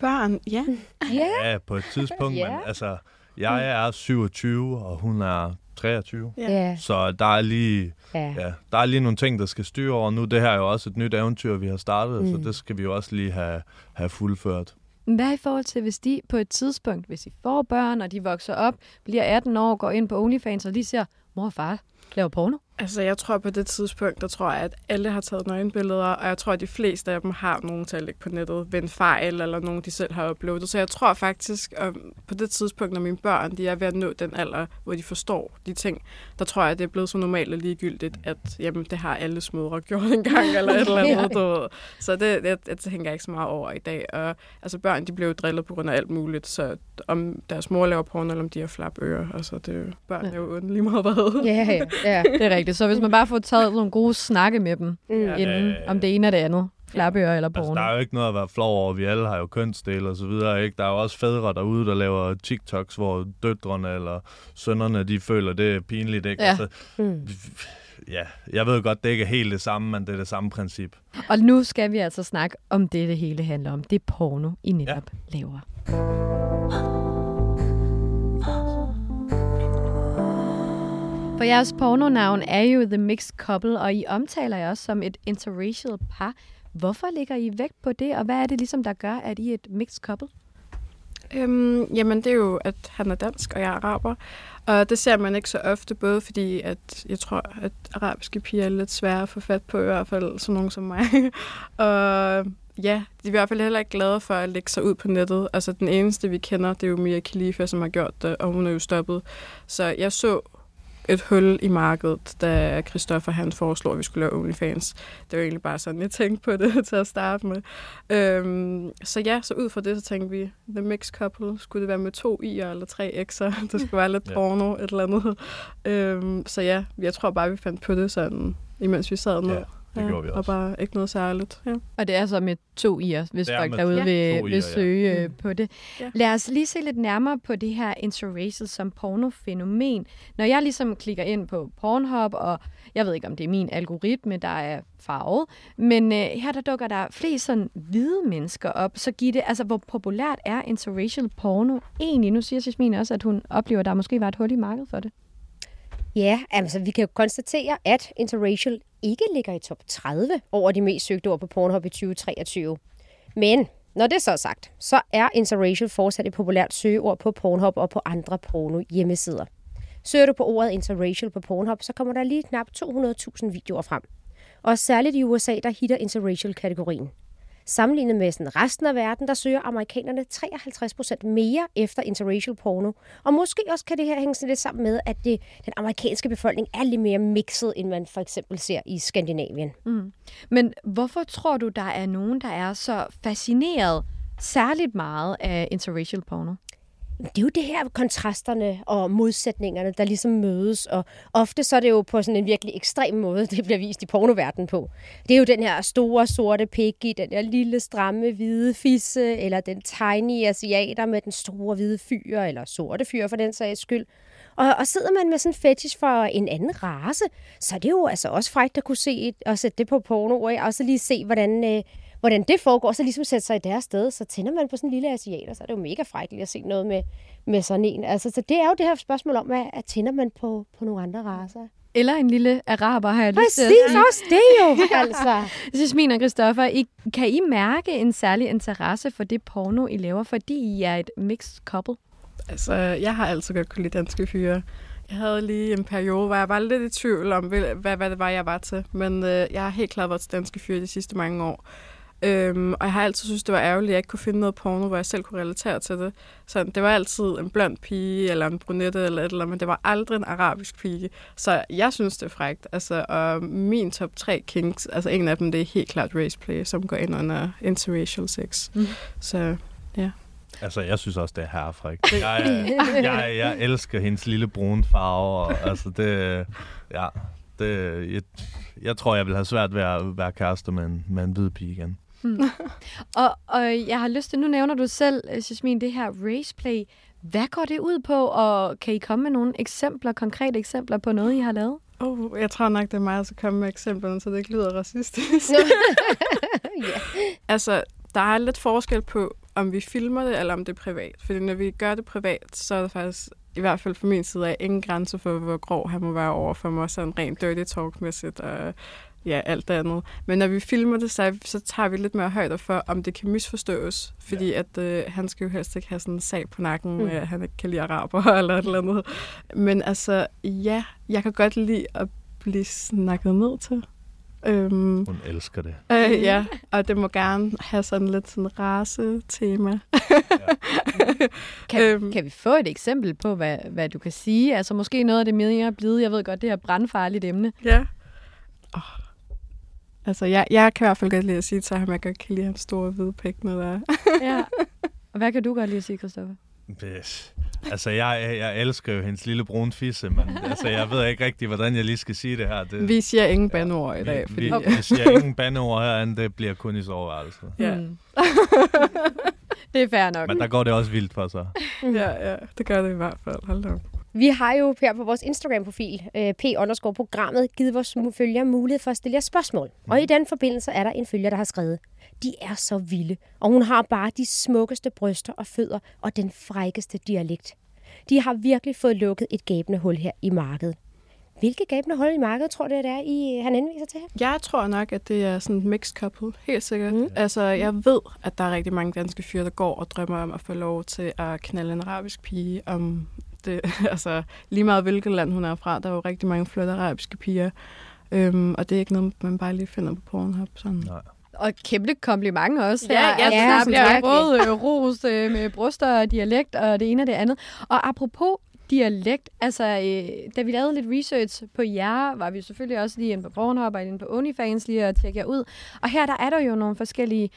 Børn, ja.
Ja.
Ja, på et tidspunkt,
Ja.
men altså, jeg er 27, og hun er 23.
Ja.
Så der er lige,
ja.
ja, der er lige nogle ting, der skal styre over nu. Det her er jo også et nyt eventyr, vi har startet, mm.
Mm.
så det skal vi jo også lige have, have fuldført.
Hvad i forhold til, hvis de på et tidspunkt, hvis de får børn, og de vokser op, bliver 18 år, går ind på OnlyFans, og de siger, mor og far laver porno?
Altså, jeg tror på det tidspunkt, der tror jeg, at alle har taget nøgenbilleder, og jeg tror, at de fleste af dem har nogen til at lægge på nettet ved en fejl, eller nogen, de selv har uploadet. Så jeg tror faktisk, at på det tidspunkt, når mine børn de er ved at nå den alder, hvor de forstår de ting, der tror jeg, at det er blevet så normalt og ligegyldigt, at jamen, det har alle smødre gjort engang, eller et eller andet, du. Så det, det, det tænker jeg ikke så meget over i dag. Og, altså, børn, de bliver jo drillet på grund af alt muligt, så om deres mor laver porno, eller om de har flapører, altså, det er børn er jo onde lige meget hvad.
Ja, ja, ja.
Det er rigtigt. Så hvis man bare får taget nogle gode snakke med dem,
Mm.
Inden
Ja, ja, ja.
om det ene og det andet, flapører eller
Altså,
porno.
der er jo ikke noget at være flov over. Vi alle har jo kønsdel og så videre, ikke? Der er jo også fædre derude, der laver TikToks, hvor døtrene eller sønnerne, de føler, det er pinligt, ikke?
Ja.
Altså,
Mm.
ja, jeg ved godt, det ikke er helt det samme, men det er det samme princip.
Og nu skal vi altså snakke om det, det hele handler om. Det er porno, I netop ja. laver. For jeres pornonavn er jo The Mixed Couple, og I omtaler jer også som et interracial par. Hvorfor ligger I vægt på det, og hvad er det ligesom, der gør, at I er et mixed couple?
Øhm, jamen, det er jo, at han er dansk, og jeg er araber. Og det ser man ikke så ofte, både fordi, at jeg tror, at arabiske piger er lidt svære at få fat på, i hvert fald sådan nogen som mig. og ja, de er i hvert fald heller ikke glade for at lægge sig ud på nettet. Altså, den eneste, vi kender, det er jo Mia Khalifa, som har gjort det, og hun er jo stoppet. Så jeg så et hul i markedet, da Christoffer han foreslog, at vi skulle lave OnlyFans. Det var egentlig bare sådan, jeg tænkte på det til at starte med. Øhm, så ja, så ud fra det, så tænkte vi, The Mixed Couple, skulle det være med to i'er eller tre x'er? Det skulle være lidt
Ja.
porno, et eller andet. Øhm, så ja, jeg tror bare, vi fandt på det sådan, imens vi sad ned.
Ja, det gjorde vi
Og
også.
bare ikke noget særligt. Ja.
Og det er så med to i'er, hvis
er
folk
med
derude
to
vil,
i'er,
vil
ja.
søge øh, på det.
Ja.
Lad os lige se lidt nærmere på det her interracial som pornofænomen. Når jeg ligesom klikker ind på Pornhub, og jeg ved ikke, om det er min algoritme, der er farvet, men øh, her der dukker der flest sådan hvide mennesker op. Så giv det, altså hvor populært er interracial porno egentlig? Nu siger Jasmine også, at hun oplever, at der måske var et hul i markedet for det.
Ja, altså vi kan jo konstatere, at interracial ikke ligger i top 30 over de mest søgte ord på Pornhub i 2023. Men når det så er sagt, så er interracial fortsat et populært søgeord på Pornhub og på andre porno hjemmesider. Søger du på ordet interracial på Pornhub, så kommer der lige knap 200.000 videoer frem. Og særligt i USA, der hitter interracial-kategorien. Sammenlignet med sådan resten af verden, der søger amerikanerne 53% mere efter interracial porno. Og måske også kan det her hænge sådan lidt sammen med, at det, den amerikanske befolkning er lidt mere mixet, end man for eksempel ser i Skandinavien. Mm.
Men hvorfor tror du, der er nogen, der er så fascineret særligt meget af interracial porno?
Det er jo det her kontrasterne og modsætningerne, der ligesom mødes, og ofte så er det jo på sådan en virkelig ekstrem måde, det bliver vist i pornoverdenen på. Det er jo den her store sorte piggy, den der lille stramme hvide fisse, eller den tiny asiater med den store hvide fyr, eller sorte fyr for den sags skyld. Og, og sidder man med sådan en fetish for en anden race, så er det jo altså også frækt at kunne se et, og sætte det på porno, og så lige se, hvordan, øh, hvordan det foregår, og så ligesom sætte sig i deres sted. Så tænder man på sådan en lille asiater, så er det jo mega frækt lige at se noget med, med sådan en. Altså, så det er jo det her spørgsmål om, at, at tænder man på, på nogle andre racer.
Eller en lille araber, har jeg lyst til at
Præcis,
sige.
også det jo, altså.
Jasmin og Christoffer, I, kan I mærke en særlig interesse for det porno, I laver, fordi I er et mixed couple?
Altså, jeg har altid godt kunne lide danske fyre. Jeg havde lige en periode, hvor jeg var lidt i tvivl om, hvad, hvad, hvad det var, jeg var til. Men øh, jeg har helt klart været til danske fyre de sidste mange år. Øhm, og jeg har altid synes det var ærgerligt, at jeg ikke kunne finde noget porno, hvor jeg selv kunne relatere til det. Så det var altid en blond pige, eller en brunette, eller et eller andet, men det var aldrig en arabisk pige. Så jeg synes, det er frægt. Altså, og min top 3 kinks, altså en af dem, det er helt klart raceplay, som går ind under interracial sex.
Mm.
Så
Altså, jeg synes også, det er herrefrækt. Jeg, jeg, jeg elsker hendes lille brune farve, og altså, det... Ja, det... Jeg, jeg tror, jeg vil have svært ved at være kæreste med en, med en hvid pige igen.
Og, og jeg har lyst til, nu nævner du selv, øh, Jasmin, det her raceplay. Hvad går det ud på, og kan I komme med nogle eksempler, konkrete eksempler på noget, I har lavet?
Oh, jeg tror nok, det er mig, der skal komme med eksemplerne, så det ikke lyder racistisk.
ja.
Altså, der er lidt forskel på, om vi filmer det, eller om det er privat. Fordi når vi gør det privat, så er der faktisk, i hvert fald fra min side, af ingen grænse for, hvor grov han må være over for mig, sådan rent dirty talk-mæssigt og ja, alt det andet. Men når vi filmer det, så, så tager vi lidt mere højder for, om det kan misforstås. Fordi ja. at øh, han skal jo helst ikke have sådan en sag på nakken, mm. at han ikke kan lide araber eller et eller andet. Men altså, ja, jeg kan godt lide at blive snakket ned til.
Øhm, Hun elsker det.
Øh, ja, og det må gerne have sådan lidt sådan race-tema.
kan, øhm, kan vi få et eksempel på, hvad, hvad du kan sige? Altså måske noget af det mere blevet, jeg ved godt, det her brandfarligt emne.
Ja. Oh. Altså, jeg, jeg kan i hvert fald godt lide at sige til ham, at jeg godt kan lide hans store hvide pæk, når der
Ja. Og hvad kan du godt lide at sige, Christoffer?
Yes. Altså, jeg, jeg elsker jo hendes lille brune fisse, men altså, jeg ved ikke rigtig, hvordan jeg lige skal sige det her. Det,
vi siger ingen bandeord i dag.
Vi, fordi... vi, vi siger ingen bandeord her, end det bliver kun i soveværelset.
Ja. Mm.
det er fair nok.
Men der går det også vildt for sig.
ja, ja, det gør det i hvert fald. Hold da
vi har jo her på vores Instagram-profil, øh, p programmet, givet vores følgere mulighed for at stille jer spørgsmål. Og i den forbindelse er der en følger, der har skrevet, de er så vilde, og hun har bare de smukkeste bryster og fødder og den frækkeste dialekt. De har virkelig fået lukket et gabende hul her i markedet. Hvilke gabende hul i markedet tror du, det er, I, han henviser til her?
Jeg tror nok, at det er sådan et mixed couple, helt sikkert. Mm. Altså, jeg ved, at der er rigtig mange danske fyre, der går og drømmer om at få lov til at knalde en arabisk pige om det, altså, lige meget hvilket land hun er fra, der er jo rigtig mange flotte arabiske piger. Øhm, og det er ikke noget, man bare lige finder på Pornhub. Sådan. Nej.
Og kæmpe kompliment også.
Ja, ja,
altså, ja, bliver både øh, ros øh, med bryster og dialekt og det ene og det andet. Og apropos dialekt, altså øh, da vi lavede lidt research på jer, var vi selvfølgelig også lige inde på Pornhub og inde på OnlyFans lige at tjekke jer ud. Og her der er der jo nogle forskellige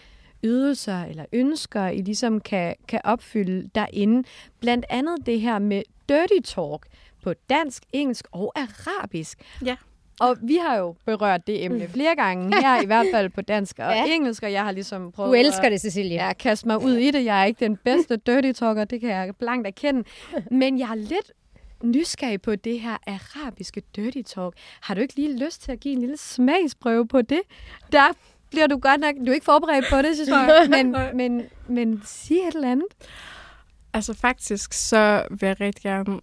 ydelser eller ønsker, I ligesom kan, kan opfylde derinde. Blandt andet det her med dirty talk på dansk, engelsk og arabisk.
Ja.
Og vi har jo berørt det emne flere gange, her i hvert fald på dansk og ja. engelsk, og jeg har ligesom prøvet
Du elsker det, Cecilia.
at kaste mig ud i det. Jeg er ikke den bedste dirty talker, det kan jeg blankt erkende. Men jeg er lidt nysgerrig på det her arabiske dirty talk. Har du ikke lige lyst til at give en lille smagsprøve på det? Der bliver du godt nok... Du er ikke forberedt på det, synes jeg, men, men, men sig et eller andet.
Altså faktisk, så vil jeg rigtig gerne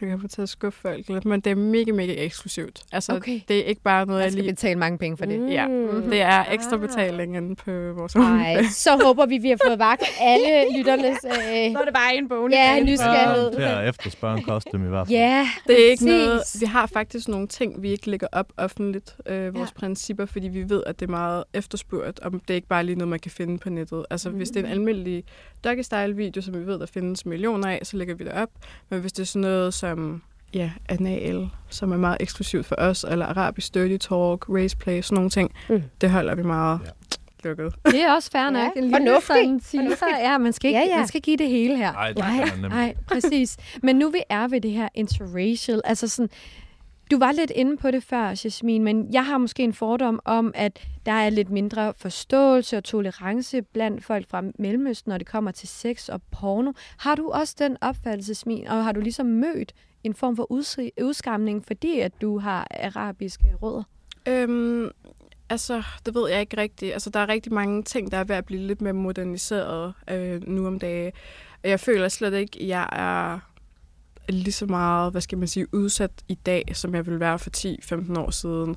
jeg kan få til at skuffe folk lidt, men det er mega, mega eksklusivt. Altså, okay. det er ikke bare noget,
jeg, skal lige... betale mange penge for det.
Mm. Ja, det er ekstra ah. betaling inde på vores
Nej, så håber vi, vi har fået vagt alle lytternes... Øh...
Så er det bare en bog.
Ja, nysgerrighed.
Ja, her efterspørge kostume i hvert fald.
Ja,
det er ikke noget... Vi har faktisk nogle ting, vi ikke lægger op offentligt, øh, vores ja. principper, fordi vi ved, at det er meget efterspurgt, og det er ikke bare lige noget, man kan finde på nettet. Altså, mm. hvis det er en almindelig doggy-style-video, som vi ved, der findes millioner af, så lægger vi det op. Men hvis det er sådan noget som ja, anal, som er meget eksklusivt for os, eller arabisk dirty talk, race play, sådan nogle ting, mm. det holder vi meget ja. lukket.
Det er også fair nok. Ja, en fornuftigt. Sådan Ja, man skal, ikke, ja, ja. man skal give det hele her.
Nej,
nej, nej, præcis. Men nu vi er ved det her interracial, altså sådan, du var lidt inde på det før, Jasmin, men jeg har måske en fordom om, at der er lidt mindre forståelse og tolerance blandt folk fra Mellemøsten, når det kommer til sex og porno. Har du også den opfattelse, Jasmin, og har du ligesom mødt en form for udskamning, fordi at du har arabiske rødder?
Øhm, altså, det ved jeg ikke rigtigt. Altså, der er rigtig mange ting, der er ved at blive lidt mere moderniseret øh, nu om dagen. Jeg føler slet ikke, at jeg er lige så meget, hvad skal man sige, udsat i dag, som jeg ville være for 10-15 år siden.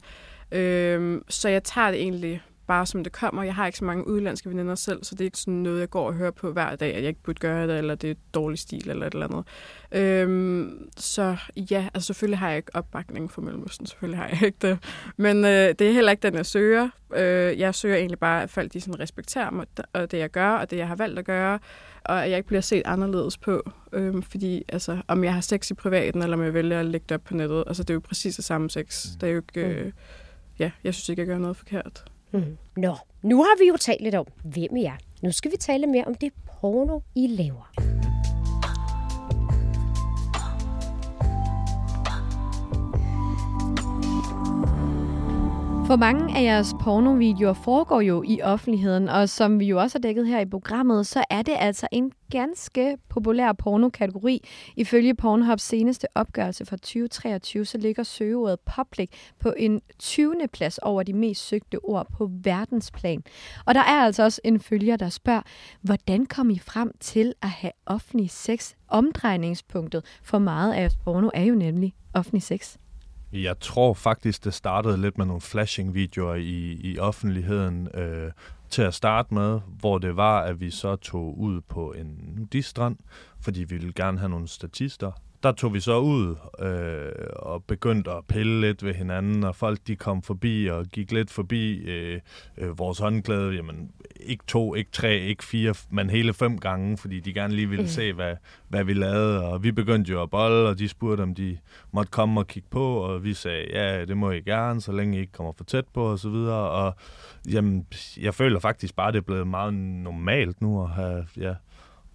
Øhm, så jeg tager det egentlig bare som det kommer. Jeg har ikke så mange udlandske veninder selv, så det er ikke sådan noget, jeg går og hører på hver dag, at jeg ikke burde gøre det, eller det er dårlig stil, eller et eller andet. Øhm, så ja, altså selvfølgelig har jeg ikke opbakning for Mellemøsten, selvfølgelig har jeg ikke det. Men øh, det er heller ikke den, jeg søger. Øh, jeg søger egentlig bare, at folk de sådan respekterer mig, og det jeg gør, og det jeg har valgt at gøre, og at jeg ikke bliver set anderledes på. Øhm, fordi altså, om jeg har sex i privaten, eller om jeg vælger at lægge det op på nettet, altså det er jo præcis det samme sex. Mm. Det er jo ikke... Øh, ja, jeg synes ikke, jeg gør noget forkert.
Mm. Nå, nu har vi jo talt lidt om, hvem I er. Nu skal vi tale mere om det porno, I laver.
For mange af jeres pornovideoer foregår jo i offentligheden, og som vi jo også har dækket her i programmet, så er det altså en ganske populær pornokategori. Ifølge Pornhubs seneste opgørelse fra 2023, så ligger søgeordet public på en 20. plads over de mest søgte ord på verdensplan. Og der er altså også en følger, der spørger, hvordan kom I frem til at have offentlig sex? Omdrejningspunktet for meget af jeres porno er jo nemlig offentlig sex.
Jeg tror faktisk, det startede lidt med nogle flashing-videoer i, i offentligheden øh, til at starte med, hvor det var, at vi så tog ud på en nudistrand, fordi vi ville gerne have nogle statister. Der tog vi så ud øh, og begyndte at pille lidt ved hinanden, og folk de kom forbi og gik lidt forbi øh, øh, vores håndklæde. Jamen, ikke to, ikke tre, ikke fire, men hele fem gange, fordi de gerne lige ville se, hvad, hvad vi lavede. Og vi begyndte jo at bolle, og de spurgte, om de måtte komme og kigge på, og vi sagde, ja, det må I gerne, så længe I ikke kommer for tæt på, og så videre. Og jamen, jeg føler faktisk bare, det er blevet meget normalt nu at have ja,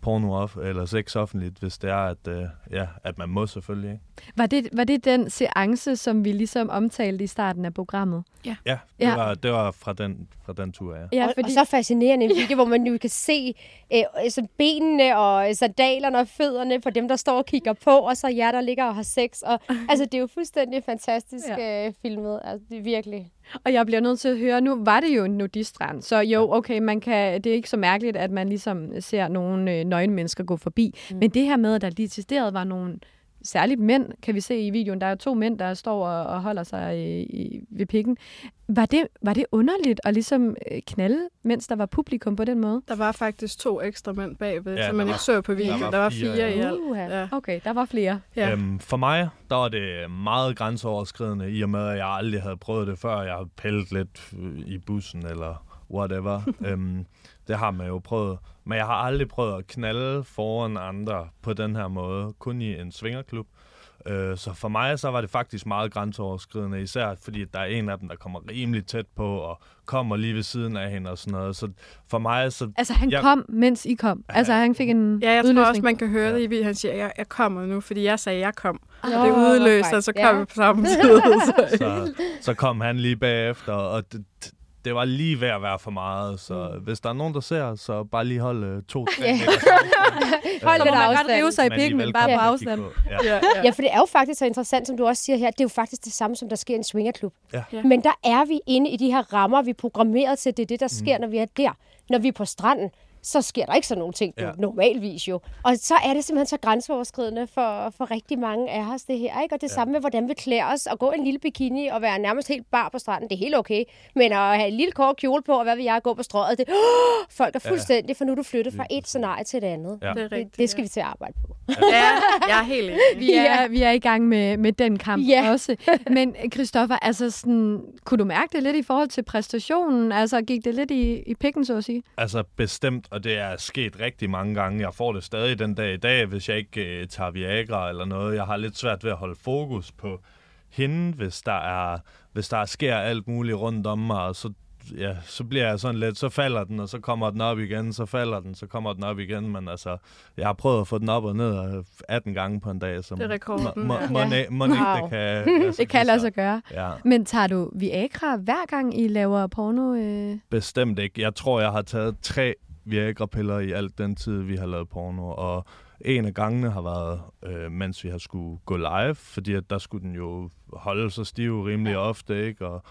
porno off, eller sex offentligt, hvis det er, at, øh, ja, at man må selvfølgelig. Ikke?
Var det, var det den seance, som vi ligesom omtalte i starten af programmet?
Ja, det,
Ja.
Var, det var fra den, fra den tur, ja.
Ja,
og, og så fascinerende en video, hvor man jo kan se øh, så benene og sandalerne og fødderne på dem, der står og kigger på, og så jer, der ligger og har sex. Og, altså, det er jo fuldstændig fantastisk ja. øh, filmet. Altså, det er virkelig.
Og jeg bliver nødt til at høre, nu var det jo en nudistrand, så jo, okay, man kan, det er ikke så mærkeligt, at man ligesom ser nogle øh, nøgne mennesker gå forbi. Mm. Men det her med, at der lige til var nogle særligt mænd, kan vi se i videoen. Der er to mænd, der står og, og holder sig i, i, ved pikken. Var det, var det underligt at ligesom øh, knalde, mens der var publikum på den måde?
Der var faktisk to ekstra mænd bagved,
Ja,
som man
var-
ikke så på videoen.
der
Der
var
var
fire,
fire,
ja.
i alt.
Uha.
Ja.
Okay, der var flere.
Ja.
Øhm, for mig, der var det meget grænseoverskridende, i og med, at jeg aldrig havde prøvet det før. Jeg havde pillet lidt øh, i bussen, eller whatever. øhm, det har man jo prøvet. Men jeg har aldrig prøvet at knalde foran andre på den her måde. Kun i en svingerklub. Øh, så for mig, så var det faktisk meget grænseoverskridende, især fordi der er en af dem, der kommer rimelig tæt på, og kommer lige ved siden af hende og sådan noget. Så for mig, så...
Altså, han
Jeg-
kom, mens I kom. Altså, han fik en
Ja, jeg tror
udløsning.
også, man kan høre det i. Han siger, jeg, jeg kommer nu, fordi jeg sagde, jeg kom. Og
Nå,
det udløste, og så kom
Ja.
vi på samme tid. Så.
så, så kom han lige bagefter, og det, det var lige ved at være for meget, så mm. hvis der er nogen, der ser, så bare lige hold øh, to tre
Ja. Hold lidt
må man godt
afstand.
rive sig i pikken, men bare på afstand.
Ja.
Ja, ja.
Ja, for det er jo faktisk så interessant, som du også siger her. Det er jo faktisk det samme, som der sker i en swingerklub.
Ja.
Ja.
Men der er vi inde i de her rammer, vi er programmeret til. Det er det, der sker, mm. når vi er der. Når vi er på stranden, så sker der ikke sådan nogle ting,
Ja.
normalvis jo. Og så er det simpelthen så grænseoverskridende for, for rigtig mange af os, det her. Ikke? Og det ja. samme med, hvordan vi klæder os, og gå i en lille bikini og være nærmest helt bar på stranden, det er helt okay. Men at have en lille kort kjole på, og hvad vil jeg gå på strøget, det, folk er fuldstændig, for nu er du flyttet fra et scenarie til et andet.
Ja.
Det er
Det,
rigtigt.
det skal vi til at arbejde på.
Ja, jeg er helt enig.
Vi er, vi er i gang med, med den kamp
Ja.
også. Men Christoffer, altså sådan, kunne du mærke det lidt i forhold til præstationen? Altså gik det lidt i, i pikken, så at sige?
Altså bestemt, og det er sket rigtig mange gange. Jeg får det stadig den dag i dag, hvis jeg ikke øh, tager Viagra eller noget. Jeg har lidt svært ved at holde fokus på hende, hvis der er, hvis der sker alt muligt rundt om mig, og så ja, så bliver jeg sådan lidt, så falder den, og så kommer den op igen, så falder den, så kommer den op igen, men altså, jeg har prøvet at få den op og ned øh, 18 gange på en dag, så
Det er rekorden,
må, må,
ja.
må,
Ja.
må ikke
Wow.
det kan sig
Det kan lade
sig
gøre.
Ja.
Men tager du Viagra hver gang, I laver porno? Øh?
Bestemt ikke. Jeg tror, jeg har taget tre Viagra-piller i alt den tid, vi har lavet porno, og en af gangene har været, øh, mens vi har skulle gå live, fordi at der skulle den jo holde sig stiv rimelig ja. ofte, ikke? Og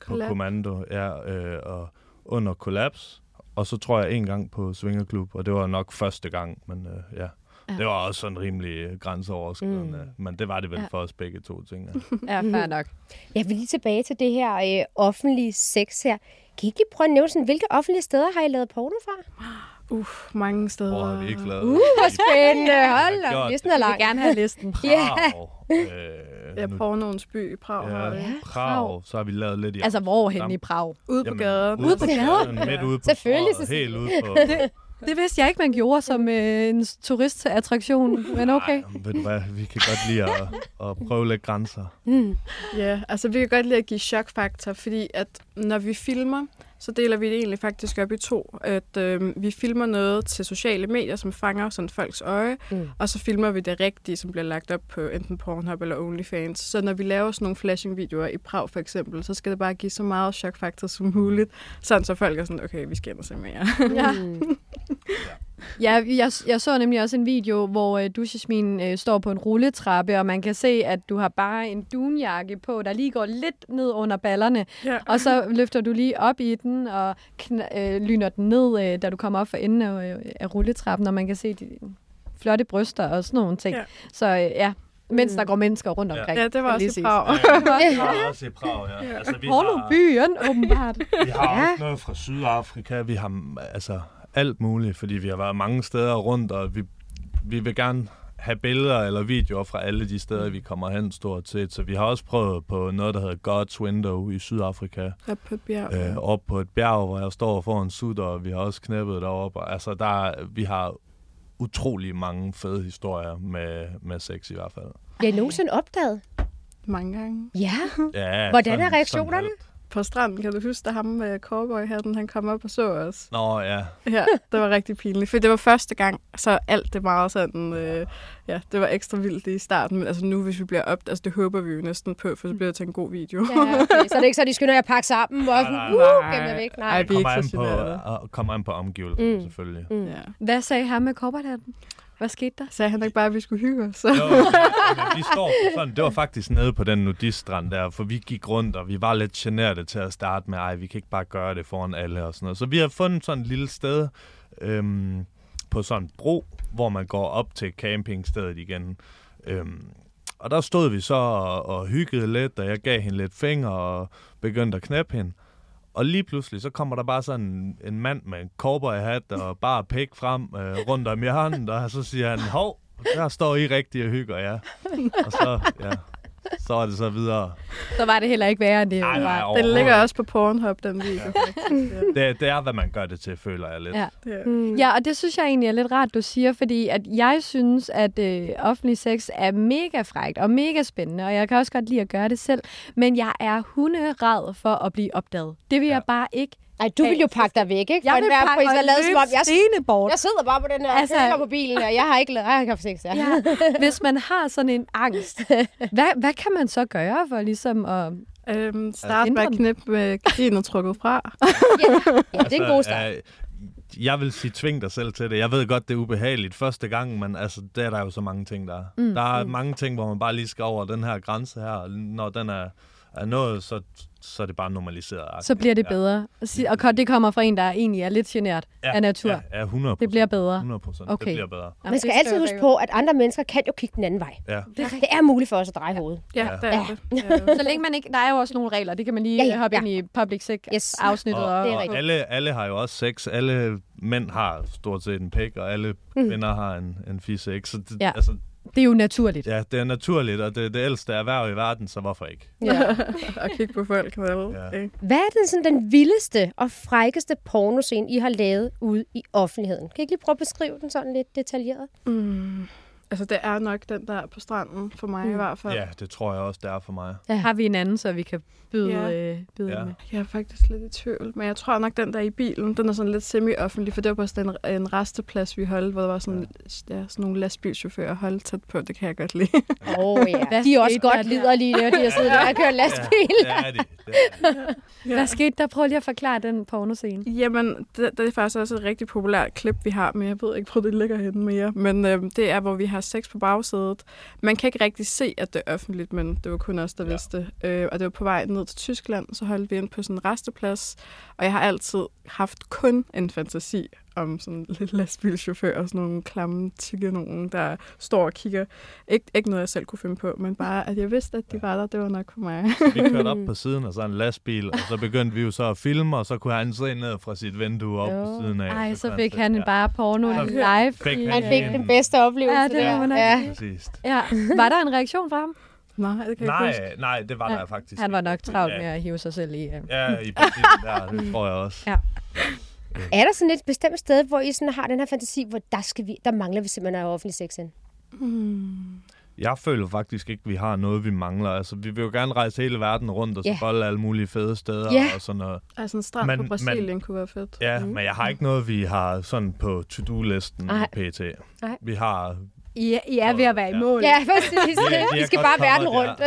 på
Kollap.
kommando, ja, øh, og under kollaps. Og så tror jeg en gang på Svingerklub, og det var nok første gang, men øh, ja.
Ja.
Det var også sådan rimelig øh, grænseoverskridende, mm. men det var det vel
Ja.
ja. for os begge to ting. Ja.
Ja, fair nok.
Jeg vil lige tilbage til det her øh, offentlige sex her. Kan I ikke lige prøve at nævne sådan, hvilke offentlige steder har I lavet porno fra?
Uff, mange steder.
Hvor har vi ikke lavet
Uh, hvor spændende. Hold da, listen er
Jeg
lang.
vil gerne have listen.
Prag, øh,
Ja, pornoens by i Prag. har vi.
Ja, Prag. Så har vi lavet lidt i
Altså, hvor hen i Prag?
Ude på gaden.
Ude
på
gaden? Midt ude på
Selvfølgelig.
Helt ude på...
Det vidste jeg ikke, man gjorde som øh, en turistattraktion, men okay.
Ej, ved du hvad, vi kan godt lide at, at prøve lidt grænser.
Mm.
Ja, altså vi kan godt lide at give chokfaktor, fordi at når vi filmer, så deler vi det egentlig faktisk op i to. At øh, vi filmer noget til sociale medier, som fanger sådan folks øje,
Mm.
og så filmer vi det rigtige, som bliver lagt op på enten Pornhub eller OnlyFans. Så når vi laver sådan nogle flashing-videoer i Prag for eksempel, så skal det bare give så meget chokfaktor som muligt, sådan så folk er sådan, okay, vi skal ind og se mere.
Ja. Ja, jeg, jeg så nemlig også en video, hvor øh, du, Jasmin, øh, står på en rulletrappe, og man kan se, at du har bare en dunjakke på, der lige går lidt ned under ballerne.
Ja.
Og så løfter du lige op i den og øh, lyner den ned, øh, da du kommer op for enden af, øh, af rulletrappen, og man kan se de flotte bryster og sådan nogle ting.
Ja.
Så øh, ja, mens
Mm.
der går mennesker rundt
Ja.
omkring.
Ja, det var også i. Prag.
Ja, vi har også i Prag, ja. Altså, vi har,
Pornobyen, åbenbart.
vi har også noget fra Sydafrika. Vi har altså alt muligt, fordi vi har været mange steder rundt, og vi, vi vil gerne have billeder eller videoer fra alle de steder, vi kommer hen stort set. Så vi har også prøvet på noget, der hedder God's Window i Sydafrika.
Op på et bjerg.
Øh, op på et bjerg, hvor jeg står foran sutter, og vi har også knæppet deroppe. Og Altså, der, er- vi har utrolig mange fede historier med, med sex i hvert fald.
Bliver I nogensinde opdaget?
Mange gange.
Ja.
Ja,
Hvordan er reaktionerne?
halvt.
På stranden, kan du huske, da ham med cowboy-hatten, han kom op og så os?
Nå, ja.
Ja, det var rigtig pinligt, for det var første gang, så alt det meget sådan, øh, ja, det var ekstra vildt i starten, men altså nu, hvis vi bliver op, altså det håber vi jo næsten på, for så bliver det til en god video.
Ja, okay. Så er det ikke så, de skynder at pakke sammen og
Nej,
uh,
nej.
væk. Nej.
Ej, vi er
Kommer
ikke så
på, kommer an på omgivelsen,
Mm.
selvfølgelig.
Mm.
Ja.
Hvad sagde han med korporhatten? Hvad skete der?
Sagde han ikke bare, at vi skulle hygge os? Så.
Jo, men vi står sådan, det var faktisk nede på den nudiststrand der, for vi gik rundt, og vi var lidt generede til at starte med, ej, vi kan ikke bare gøre det foran alle og sådan noget. Så vi har fundet sådan et lille sted øhm, på sådan en bro, hvor man går op til campingstedet igen. Øhm, og der stod vi så og, og hyggede lidt, og jeg gav hende lidt fingre og begyndte at knæppe hende. Og lige pludselig, så kommer der bare sådan en, en mand med en cowboyhat og bare pæk frem øh, rundt om hjørnet, og så siger han, hov, der står I rigtig og hygger, ja. Og så, ja, så er det så videre.
Så var det heller ikke værre end det.
Nej, nej,
Den ligger også på Pornhub, den video. Ja.
det, det er, hvad man gør det til, føler jeg lidt.
Ja.
Ja.
Mm.
Ja, og det synes jeg egentlig er lidt rart, du siger, fordi at jeg synes, at øh, offentlig sex er mega frægt og mega spændende, og jeg kan også godt lide at gøre det selv, men jeg er hunderad for at blive opdaget. Det vil. Ja. jeg bare ikke.
Ej, du vil jo pakke dig væk, ikke?
Jeg
For
vil
enhver
pakke
pris, lade som om, jeg,
stenebort.
jeg sidder bare på den her
Altså-
altså, på bilen, og jeg har ikke lavet, jeg har ikke haft sex. Ja.
Ja, hvis man har sådan en angst, hvad, hvad kan man så gøre for ligesom at...
Øhm, start med at knippe med gardiner trukket fra.
ja, det er en god start.
øh, jeg vil sige, tving dig selv til det. Jeg ved godt, det er ubehageligt første gang, men altså, der er der jo så mange ting, der er. Mm, der er mm. mange ting, hvor man bare lige skal over den her grænse her, og når den er, er nået, så, så er det bare normaliseret.
Så bliver det
Ja.
bedre. Si- Og ko- det kommer fra en, der egentlig er lidt genert af natur.
Ja, ja 100
Det bliver bedre.
100 procent.
Okay.
Det bliver bedre.
Man skal altid huske på, at andre mennesker kan jo kigge den anden vej.
Ja.
Det er
Det er muligt for os at dreje hovedet.
Ja,
Ja.
det er
Ja.
det. det.
Så længe man ikke... Der er jo også nogle regler. Det kan man lige
Ja,
ja,
ja,
hoppe
ja.
ind i public sex
Yes.
afsnittet.
Og,
Og,
Det er
og
rigtigt.
alle, alle har jo også sex. Alle mænd har stort set en pæk, og alle
Mm.
kvinder har en, en fisse, ikke? Så det,
Ja.
altså,
det er jo naturligt.
ja, det er naturligt, og det er det ældste erhverv i verden, så hvorfor ikke?
Ja.
Og kigge på folk. Vel?
Ja.
Ikke?
Hvad er den, sådan, den vildeste og frækkeste pornoscene, I har lavet ude i offentligheden? Kan I ikke lige prøve at beskrive den sådan lidt detaljeret?
Mm. Altså, det er nok den der på stranden, for mig mm. i hvert fald.
Ja, det tror jeg også, det er for mig.
Har vi en anden, så vi kan byde,
Ja.
øh, byde
Ja.
ja. med?
Jeg er faktisk lidt i tvivl, men jeg tror nok, den der i bilen, den er sådan lidt semi-offentlig, for det var på sådan en, en resteplads, vi holdt, hvor der var sådan, ja. Ja, sådan nogle lastbilchauffører holdt tæt på. Det kan jeg godt lide.
Åh oh, ja,
Hvad
de er også
der
godt
der?
liderlige, når de har siddet der og kørt lastbil.
Ja, det er de. Det er de.
Ja.
Hvad skete der? Prøv lige at forklare den pornoscene.
Jamen, det, det er faktisk også et rigtig populært klip, vi har, men jeg ved ikke, hvor det ligger henne mere. Men øh, det er, hvor vi har sex på bagsædet. Man kan ikke rigtig se, at det er offentligt, men det var kun os, der
Ja.
vidste. Øh, og det var på vej ned til Tyskland, så holdt vi ind på sådan en resteplads. Og jeg har altid haft kun en fantasi om sådan lidt lastbilchauffør og sådan nogle klamme tykke nogen, der står og kigger. Ik- ikke noget, jeg selv kunne finde på, men bare, at jeg vidste, at de var der, det var nok for mig.
Vi kørte op på siden af sådan en lastbil, og så begyndte vi jo så at filme, og så kunne han se ned fra sit vindue op
Jo.
på siden af.
Ej, så
kunne
fik han
ja.
bare porno
Så
live.
fik han
Han fik
en-
den bedste oplevelse
Ja, det
der.
man
ja.
Præcis.
Ja. Var der en reaktion fra ham?
Nej, det kan jeg ikke
Nej,
huske.
nej, det var
Ja.
der faktisk
Han var nok travlt
Ja.
med at hive sig selv i.
Ja, i princippet der, det tror jeg også.
Ja.
Er der sådan et bestemt sted, hvor I sådan har den her fantasi, hvor der, skal vi, der mangler vi simpelthen have offentlig sex ind?
Jeg føler faktisk ikke, at vi har noget, vi mangler. Altså, vi vil jo gerne rejse hele verden rundt og så
Ja.
bolde alle mulige fede steder
Ja.
og sådan noget.
Altså en strand
Men-
på Brasilien
men-
kunne være fedt.
Ja, mm. men jeg har ikke noget, vi har sådan på to-do-listen pt. Vi har...
I, er- I er ved at være i
Ja.
mål.
Ja, præcis.
Vi
skal bare verden rundt.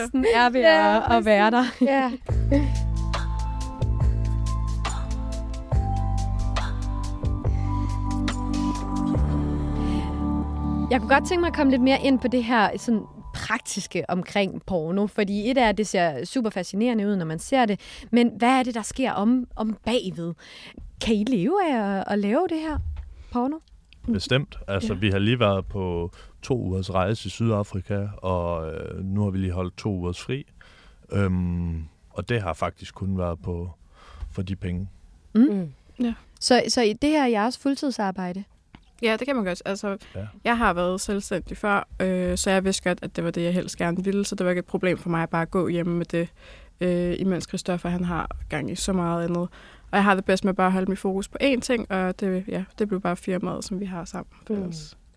Listen er ved
Ja,
at, at være der.
ja.
Jeg kunne godt tænke mig at komme lidt mere ind på det her sådan praktiske omkring porno, fordi et er, at det ser super fascinerende ud, når man ser det, men hvad er det, der sker om, om bagved? Kan I leve af at, at lave det her porno?
Bestemt. Altså, ja. vi har lige været på to ugers rejse i Sydafrika, og øh, nu har vi lige holdt to ugers fri. Øhm, og det har faktisk kun været på for de penge.
Mm.
Så, så i- det her er jeres fuldtidsarbejde?
Ja, det kan man godt. Altså,
Ja.
jeg har været selvstændig før, øh, så jeg vidste godt, at det var det, jeg helst gerne ville, så det var ikke et problem for mig at bare gå hjemme med det, øh, imens Christoffer han har gang i så meget andet. Og jeg har det bedst med bare at holde mit fokus på én ting, og det, ja, det blev bare firmaet, som vi har sammen.
Mm.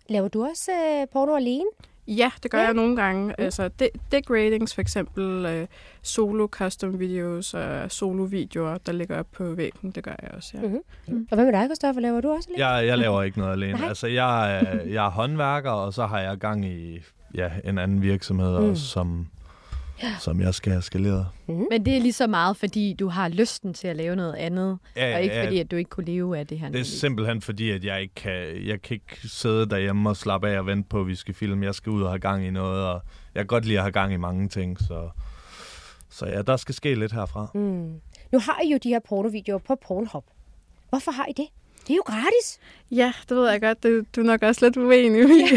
Laver du også øh, porno alene?
Ja, det gør
Ja.
jeg nogle gange. Mm. Altså, det, dick ratings for eksempel, øh, solo custom videos og solo videoer, der ligger op på væggen, det gør jeg også, ja.
Mm. Og hvad med dig, Christoffer? Laver du også alene?
Jeg, jeg laver ikke noget alene.
Nej.
Altså, jeg, jeg er håndværker, og så har jeg gang i ja, en anden virksomhed
mm.
også, som, som jeg skal have skaleret.
Men det er lige så meget, fordi du har lysten til at lave noget andet,
Ja,
og ikke
ja,
fordi, at du ikke kunne leve af det her.
Det er simpelthen fordi, at jeg ikke kan, jeg kan ikke sidde derhjemme og slappe af og vente på, at vi skal filme. Jeg skal ud og have gang i noget, og jeg kan godt lide at have gang i mange ting, så, så ja, der skal ske lidt herfra.
Mm. Nu har I jo de her pornovideoer på Pornhub. Hvorfor har I det? Det er jo gratis.
Ja, det ved jeg godt. Du, du er nok også lidt uenig i.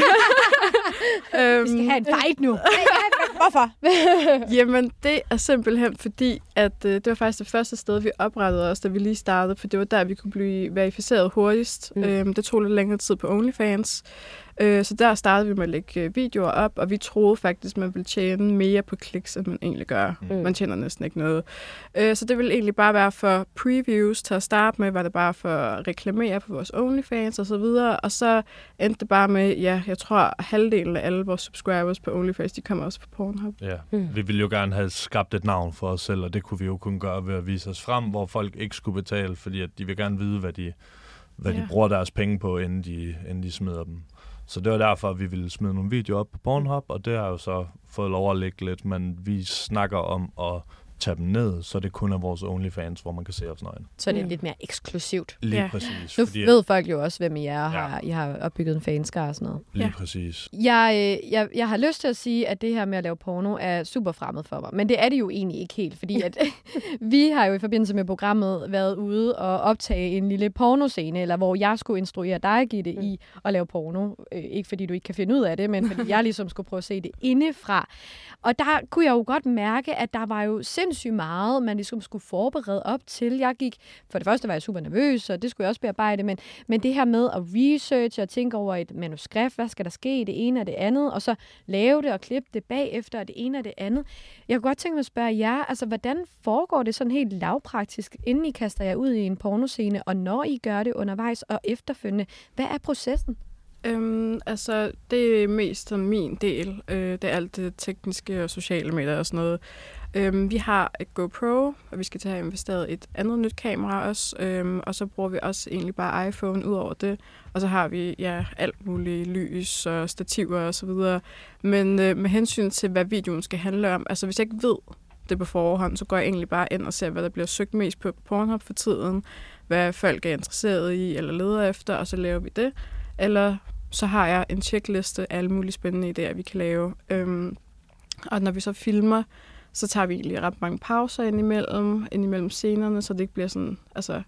øhm,
Vi skal have en fight nu.
Hvorfor?
Jamen, det er simpelthen fordi, at øh, det var faktisk det første sted, vi oprettede os, da vi lige startede, for det var der, vi kunne blive verificeret hurtigst.
Mm.
Øhm, det tog lidt længere tid på OnlyFans. Øh, så der startede vi med at lægge øh, videoer op, og vi troede faktisk, man ville tjene mere på kliks, end man egentlig gør.
Mm.
Man tjener næsten ikke noget. Øh, så det ville egentlig bare være for previews til at starte med, var det bare for at reklamere på vores OnlyFans og så videre, og så endte det bare med, ja, jeg tror halvdelen af alle vores subscribers på OnlyFans, de kommer også på Pornhub.
Ja.
Mm.
Vi ville jo gerne have skabt et navn for os selv, og det kunne vi jo kun gøre ved at vise os frem, hvor folk ikke skulle betale, fordi at de vil gerne vide, hvad de, hvad. Ja. de bruger deres penge på, inden de, inden de smider dem. Så det var derfor, at vi ville smide nogle videoer op på Pornhub, og det har jo så fået lov at ligge lidt, men vi snakker om at tage dem ned, så det kun er vores OnlyFans, hvor man kan se os nøgne.
Så det er
Ja.
lidt mere eksklusivt.
Lige
Ja.
præcis.
Nu
fordi,
ved folk jo også, hvem I er, og
Ja.
har, I har opbygget en fanskare og sådan noget.
Lige
Ja.
præcis.
Jeg, øh, jeg, jeg har lyst til at sige, at det her med at lave porno er super fremmed for mig. Men det er det jo egentlig ikke helt, fordi at vi har jo i forbindelse med programmet været ude og optage en lille pornoscene, eller hvor jeg skulle instruere dig, Gitte,
Mm.
i at lave porno. Øh, ikke fordi du ikke kan finde ud af det, men fordi jeg ligesom skulle prøve at se det indefra. Og der kunne jeg jo godt mærke, at der var jo sindssygt meget, man ligesom skulle forberede op til. Jeg gik, for det første var jeg super nervøs, og det skulle jeg også bearbejde, men, men det her med at researche og tænke over et manuskript, hvad skal der ske, det ene og det andet, og så lave det og klippe det bagefter, og det ene og det andet. Jeg kunne godt tænke mig at spørge jer, altså hvordan foregår det sådan helt lavpraktisk, inden I kaster jer ud i en pornoscene, og når I gør det undervejs og efterfølgende, hvad er processen?
Øhm, altså, det er mest sådan min del. Øh, det er alt det tekniske og sociale medier og sådan noget. Øhm, vi har et GoPro, og vi skal til at have investeret et andet nyt kamera også. Øhm, og så bruger vi også egentlig bare iPhone ud over det. Og så har vi ja, alt muligt lys og stativer og så videre. Men øh, med hensyn til, hvad videoen skal handle om, altså hvis jeg ikke ved det på forhånd, så går jeg egentlig bare ind og ser, hvad der bliver søgt mest på Pornhub for tiden. Hvad folk er interesseret i eller leder efter, og så laver vi det. Eller så har jeg en checkliste af alle mulige spændende idéer, vi kan lave. Øhm, og når vi så filmer, så tager vi egentlig ret mange pauser indimellem, indimellem scenerne, så det ikke bliver sådan, altså,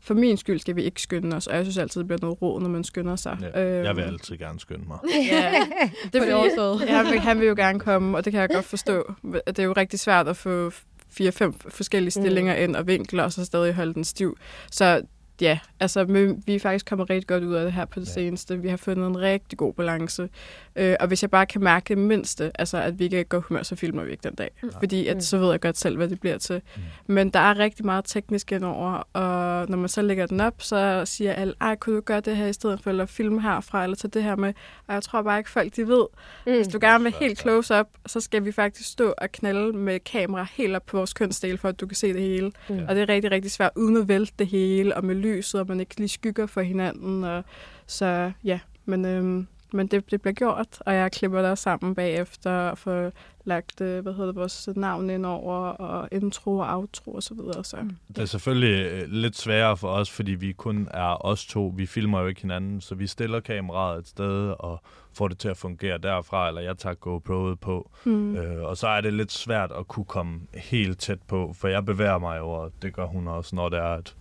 for min skyld skal vi ikke skynde os, og jeg synes altid, det bliver noget råd, når man skynder sig.
Ja,
Øhm,
jeg vil altid gerne skynde mig.
Ja, det
det overståede.
ja, han vil, jo gerne komme, og det kan jeg godt forstå. Det er jo rigtig svært at få fire-fem forskellige stillinger ind og vinkler, og så stadig holde den stiv. Så ja, altså vi er faktisk kommet rigtig godt ud af det her på det ja. seneste. Vi har fundet en rigtig god balance. Øh, og hvis jeg bare kan mærke det mindste, altså at vi ikke er i god humør, så filmer vi ikke den dag. Mm. Fordi at, så ved jeg godt selv, hvad det bliver til. Mm. Men der er rigtig meget teknisk indover, og når man så lægger den op, så siger alle, ej, kunne du gøre det her i stedet for, eller filme herfra, eller tage det her med. Og jeg tror bare ikke, folk de ved. Mm. Hvis du gerne vil helt close up, så skal vi faktisk stå og knalde med kamera helt op på vores kønsdel, for at du kan se det hele. Mm. Og det er rigtig, rigtig svært, uden at vælte det hele, og med lyset, og man ikke lige skygger for hinanden. Og, så ja, men, øhm, men det, det bliver gjort, og jeg klipper der sammen bagefter og får lagt øh, hvad hedder det, vores navn ind over, og intro og outro og så videre. Så.
Det er selvfølgelig øh, lidt sværere for os, fordi vi kun er os to. Vi filmer jo ikke hinanden, så vi stiller kameraet et sted og får det til at fungere derfra, eller jeg tager GoPro'et på. Mm. Øh, og så er det lidt svært at kunne komme helt tæt på, for jeg bevæger mig over, og det gør hun også, når det er, at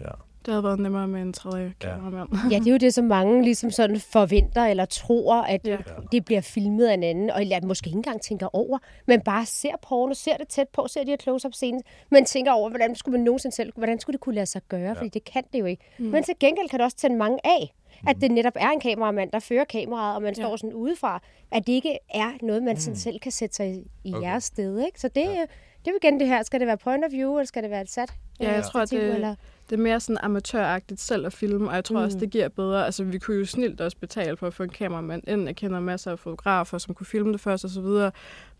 ja,
det havde været nemmere med en tredje kameramand.
Ja. ja, det er jo det, som mange ligesom sådan forventer eller tror, at ja. det bliver filmet af en anden, og eller måske ikke engang tænker over, men bare ser porno, ser det tæt på, ser de her close-up scener, men tænker over, hvordan skulle man nogensinde selv, hvordan skulle det kunne lade sig gøre, ja. fordi det kan det jo ikke. Mm. Men til gengæld kan det også tænde mange af, at det netop er en kameramand, der fører kameraet, og man ja. står sådan udefra, at det ikke er noget, man mm. selv kan sætte sig i okay. jeres sted. Ikke? Så det, ja. det er jo igen det her, skal det være point of view, eller skal det være et sat?
Ja, jeg tror, det, eller? Det er mere sådan amatøragtigt selv at filme, og jeg tror mm. også, det giver bedre. Altså, vi kunne jo snilt også betale for at få en kameramand ind. Jeg kender masser af fotografer, som kunne filme det først og så videre.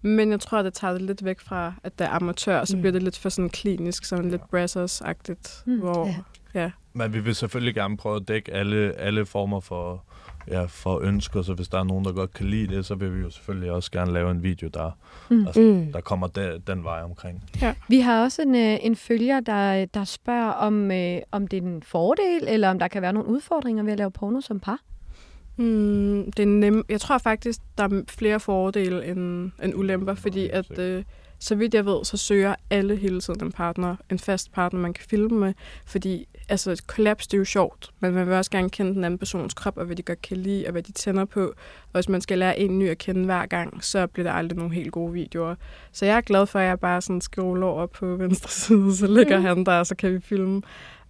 Men jeg tror, det tager det lidt væk fra, at det er amatør, og så mm. bliver det lidt for sådan klinisk, sådan lidt Brazzers-agtigt, mm. hvor... Ja. ja.
Men vi vil selvfølgelig gerne prøve at dække alle, alle former for ja, for ønsker, så hvis der er nogen, der godt kan lide det, så vil vi jo selvfølgelig også gerne lave en video, der, mm. altså, mm. der kommer de, den vej omkring.
Ja. Vi har også en, øh, en følger, der, der spørger, om, øh, om det er en fordel, eller om der kan være nogle udfordringer ved at lave porno som par.
Mm, det er nem. Jeg tror faktisk, der er flere fordele end, end ulemper, fordi at... Øh, så vidt jeg ved, så søger alle hele tiden en partner, en fast partner, man kan filme med, fordi altså, et kollaps, det er jo sjovt, men man vil også gerne kende den anden persons krop, og hvad de godt kan lide, og hvad de tænder på. Og hvis man skal lære en ny at kende hver gang, så bliver der aldrig nogle helt gode videoer. Så jeg er glad for, at jeg bare sådan scroller over på venstre side, så ligger mm. han der, og så kan vi filme.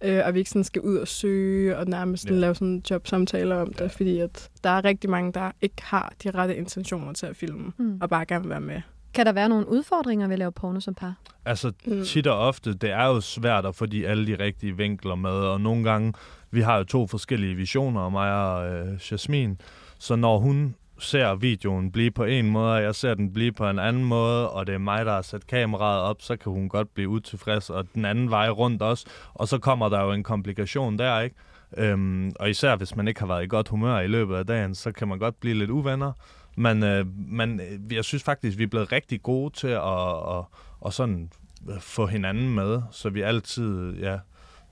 Øh, og vi ikke sådan skal ud og søge, og nærmest sådan ja. lave sådan jobsamtaler om det, fordi at der er rigtig mange, der ikke har de rette intentioner til at filme, mm. og bare gerne vil være med.
Kan der være nogle udfordringer ved at lave porno som par?
Altså mm. tit og ofte, det er jo svært at få de alle de rigtige vinkler med, og nogle gange, vi har jo to forskellige visioner, mig og øh, Jasmin, så når hun ser videoen blive på en måde, og jeg ser den blive på en anden måde, og det er mig, der har sat kameraet op, så kan hun godt blive utilfreds, og den anden vej rundt også, og så kommer der jo en komplikation der, ikke? Øhm, og især hvis man ikke har været i godt humør i løbet af dagen, så kan man godt blive lidt uvenner. Men, øh, men øh, jeg synes faktisk, vi er blevet rigtig gode til at, at, at sådan øh, få hinanden med, så vi altid ja,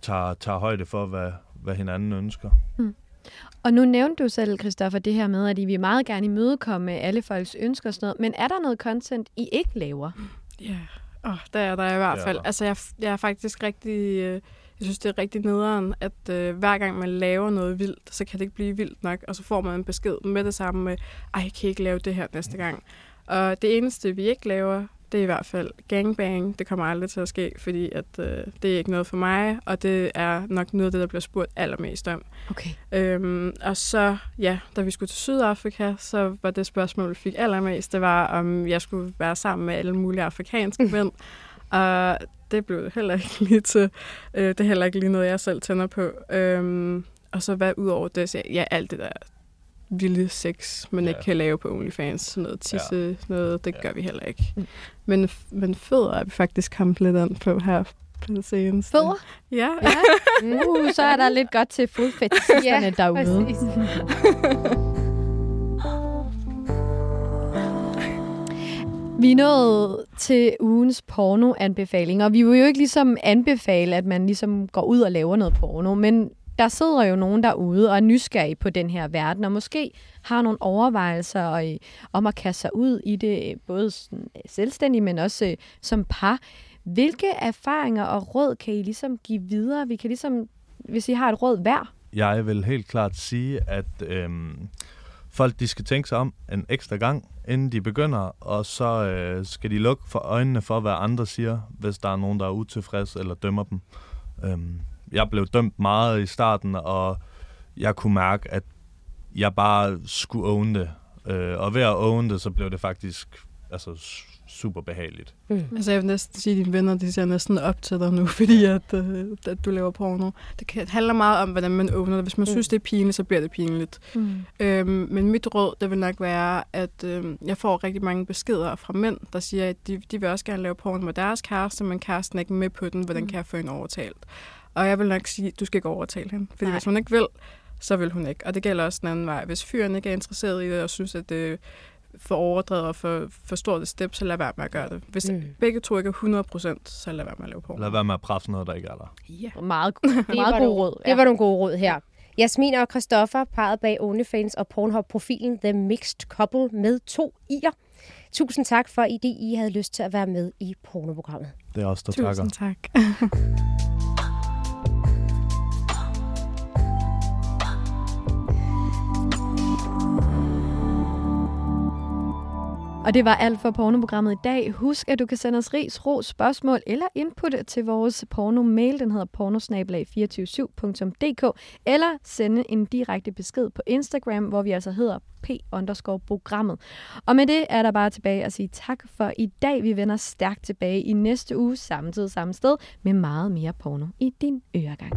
tager, tager højde for, hvad, hvad hinanden ønsker. Mm.
Og nu nævnte du selv, Christoffer, det her med, at I vil meget gerne imødekomme alle folks ønsker og sådan noget. Men er der noget content, I ikke laver?
Ja, yeah. oh, der er der i hvert fald. Altså, jeg, jeg er faktisk rigtig... Øh jeg synes, det er rigtig nederen, at øh, hver gang man laver noget vildt, så kan det ikke blive vildt nok, og så får man en besked med det samme med, ej, jeg kan ikke lave det her næste gang. Og det eneste, vi ikke laver, det er i hvert fald gangbang. Det kommer aldrig til at ske, fordi at, øh, det er ikke noget for mig, og det er nok noget af det, der bliver spurgt allermest om.
Okay.
Øhm, og så, ja, da vi skulle til Sydafrika, så var det spørgsmål, vi fik allermest, det var, om jeg skulle være sammen med alle mulige afrikanske mænd. Og det blev heller ikke lige til. Øh, det er heller ikke lige noget, jeg selv tænder på. Øhm, og så hvad ud over det, så ja, alt det der vilde sex, man ja. ikke kan lave på OnlyFans, sådan noget tisse, ja. noget, det ja. gør vi heller ikke. Mm. Men, men fødder er vi faktisk kommet lidt an på her på det seneste.
Fødder?
Ja.
ja. Uh, så er der lidt godt til fodfetishisterne ja, derude. Vi er nået til ugens pornoanbefaling, og vi vil jo ikke ligesom anbefale, at man ligesom går ud og laver noget porno, men der sidder jo nogen derude og er nysgerrige på den her verden, og måske har nogle overvejelser øh, om at kaste sig ud i det, øh, både øh, selvstændigt, men også som par. Hvilke erfaringer og råd kan I ligesom give videre? Vi kan ligesom, hvis I har et råd hver.
Jeg vil helt klart sige, at øhm, folk de skal tænke sig om en ekstra gang, inden de begynder, og så øh, skal de lukke for øjnene for, hvad andre siger, hvis der er nogen, der er utilfreds eller dømmer dem. Øhm, jeg blev dømt meget i starten, og jeg kunne mærke, at jeg bare skulle own det. Øh, og ved at own det, så blev det faktisk altså, super behageligt.
Mm. Altså jeg vil næsten sige, at dine venner de ser næsten op til dig nu, fordi at, uh, at du laver porno. Det, kan, det handler meget om, hvordan man åbner det. Hvis man mm. synes, det er pinligt, så bliver det pinligt. Mm. Øhm, men mit råd, det vil nok være, at øh, jeg får rigtig mange beskeder fra mænd, der siger, at de, de vil også gerne lave porno med deres kæreste, men kæresten er ikke med på den. Hvordan mm. kan jeg få en overtalt? Og jeg vil nok sige, at du skal ikke overtale hende. Fordi Nej. hvis hun ikke vil, så vil hun ikke. Og det gælder også den anden vej. Hvis fyren ikke er interesseret i det, og synes, at det for overdrevet og for, for stort et step, så lad være med at gøre det. Hvis mm. begge to ikke er 100%, så lad være med at lave på.
Lad være med at presse noget, der ikke er der.
Ja. Meget, det meget god råd.
Ja. Det var nogle gode råd her. Jasmin og Christoffer, parret bag OnlyFans og Pornhub-profilen The Mixed Couple med to i'er. Tusind tak for, at I havde lyst til at være med i pornoprogrammet.
Det er også der takker.
Tusind tak.
Og det var alt for pornoprogrammet i dag. Husk, at du kan sende os ris, ros, spørgsmål eller input til vores porno-mail. Den hedder pornosnabelag247.dk eller sende en direkte besked på Instagram, hvor vi altså hedder p-programmet. Og med det er der bare tilbage at sige tak for i dag. Vi vender stærkt tilbage i næste uge, samme tid, samme sted, med meget mere porno i din øregang.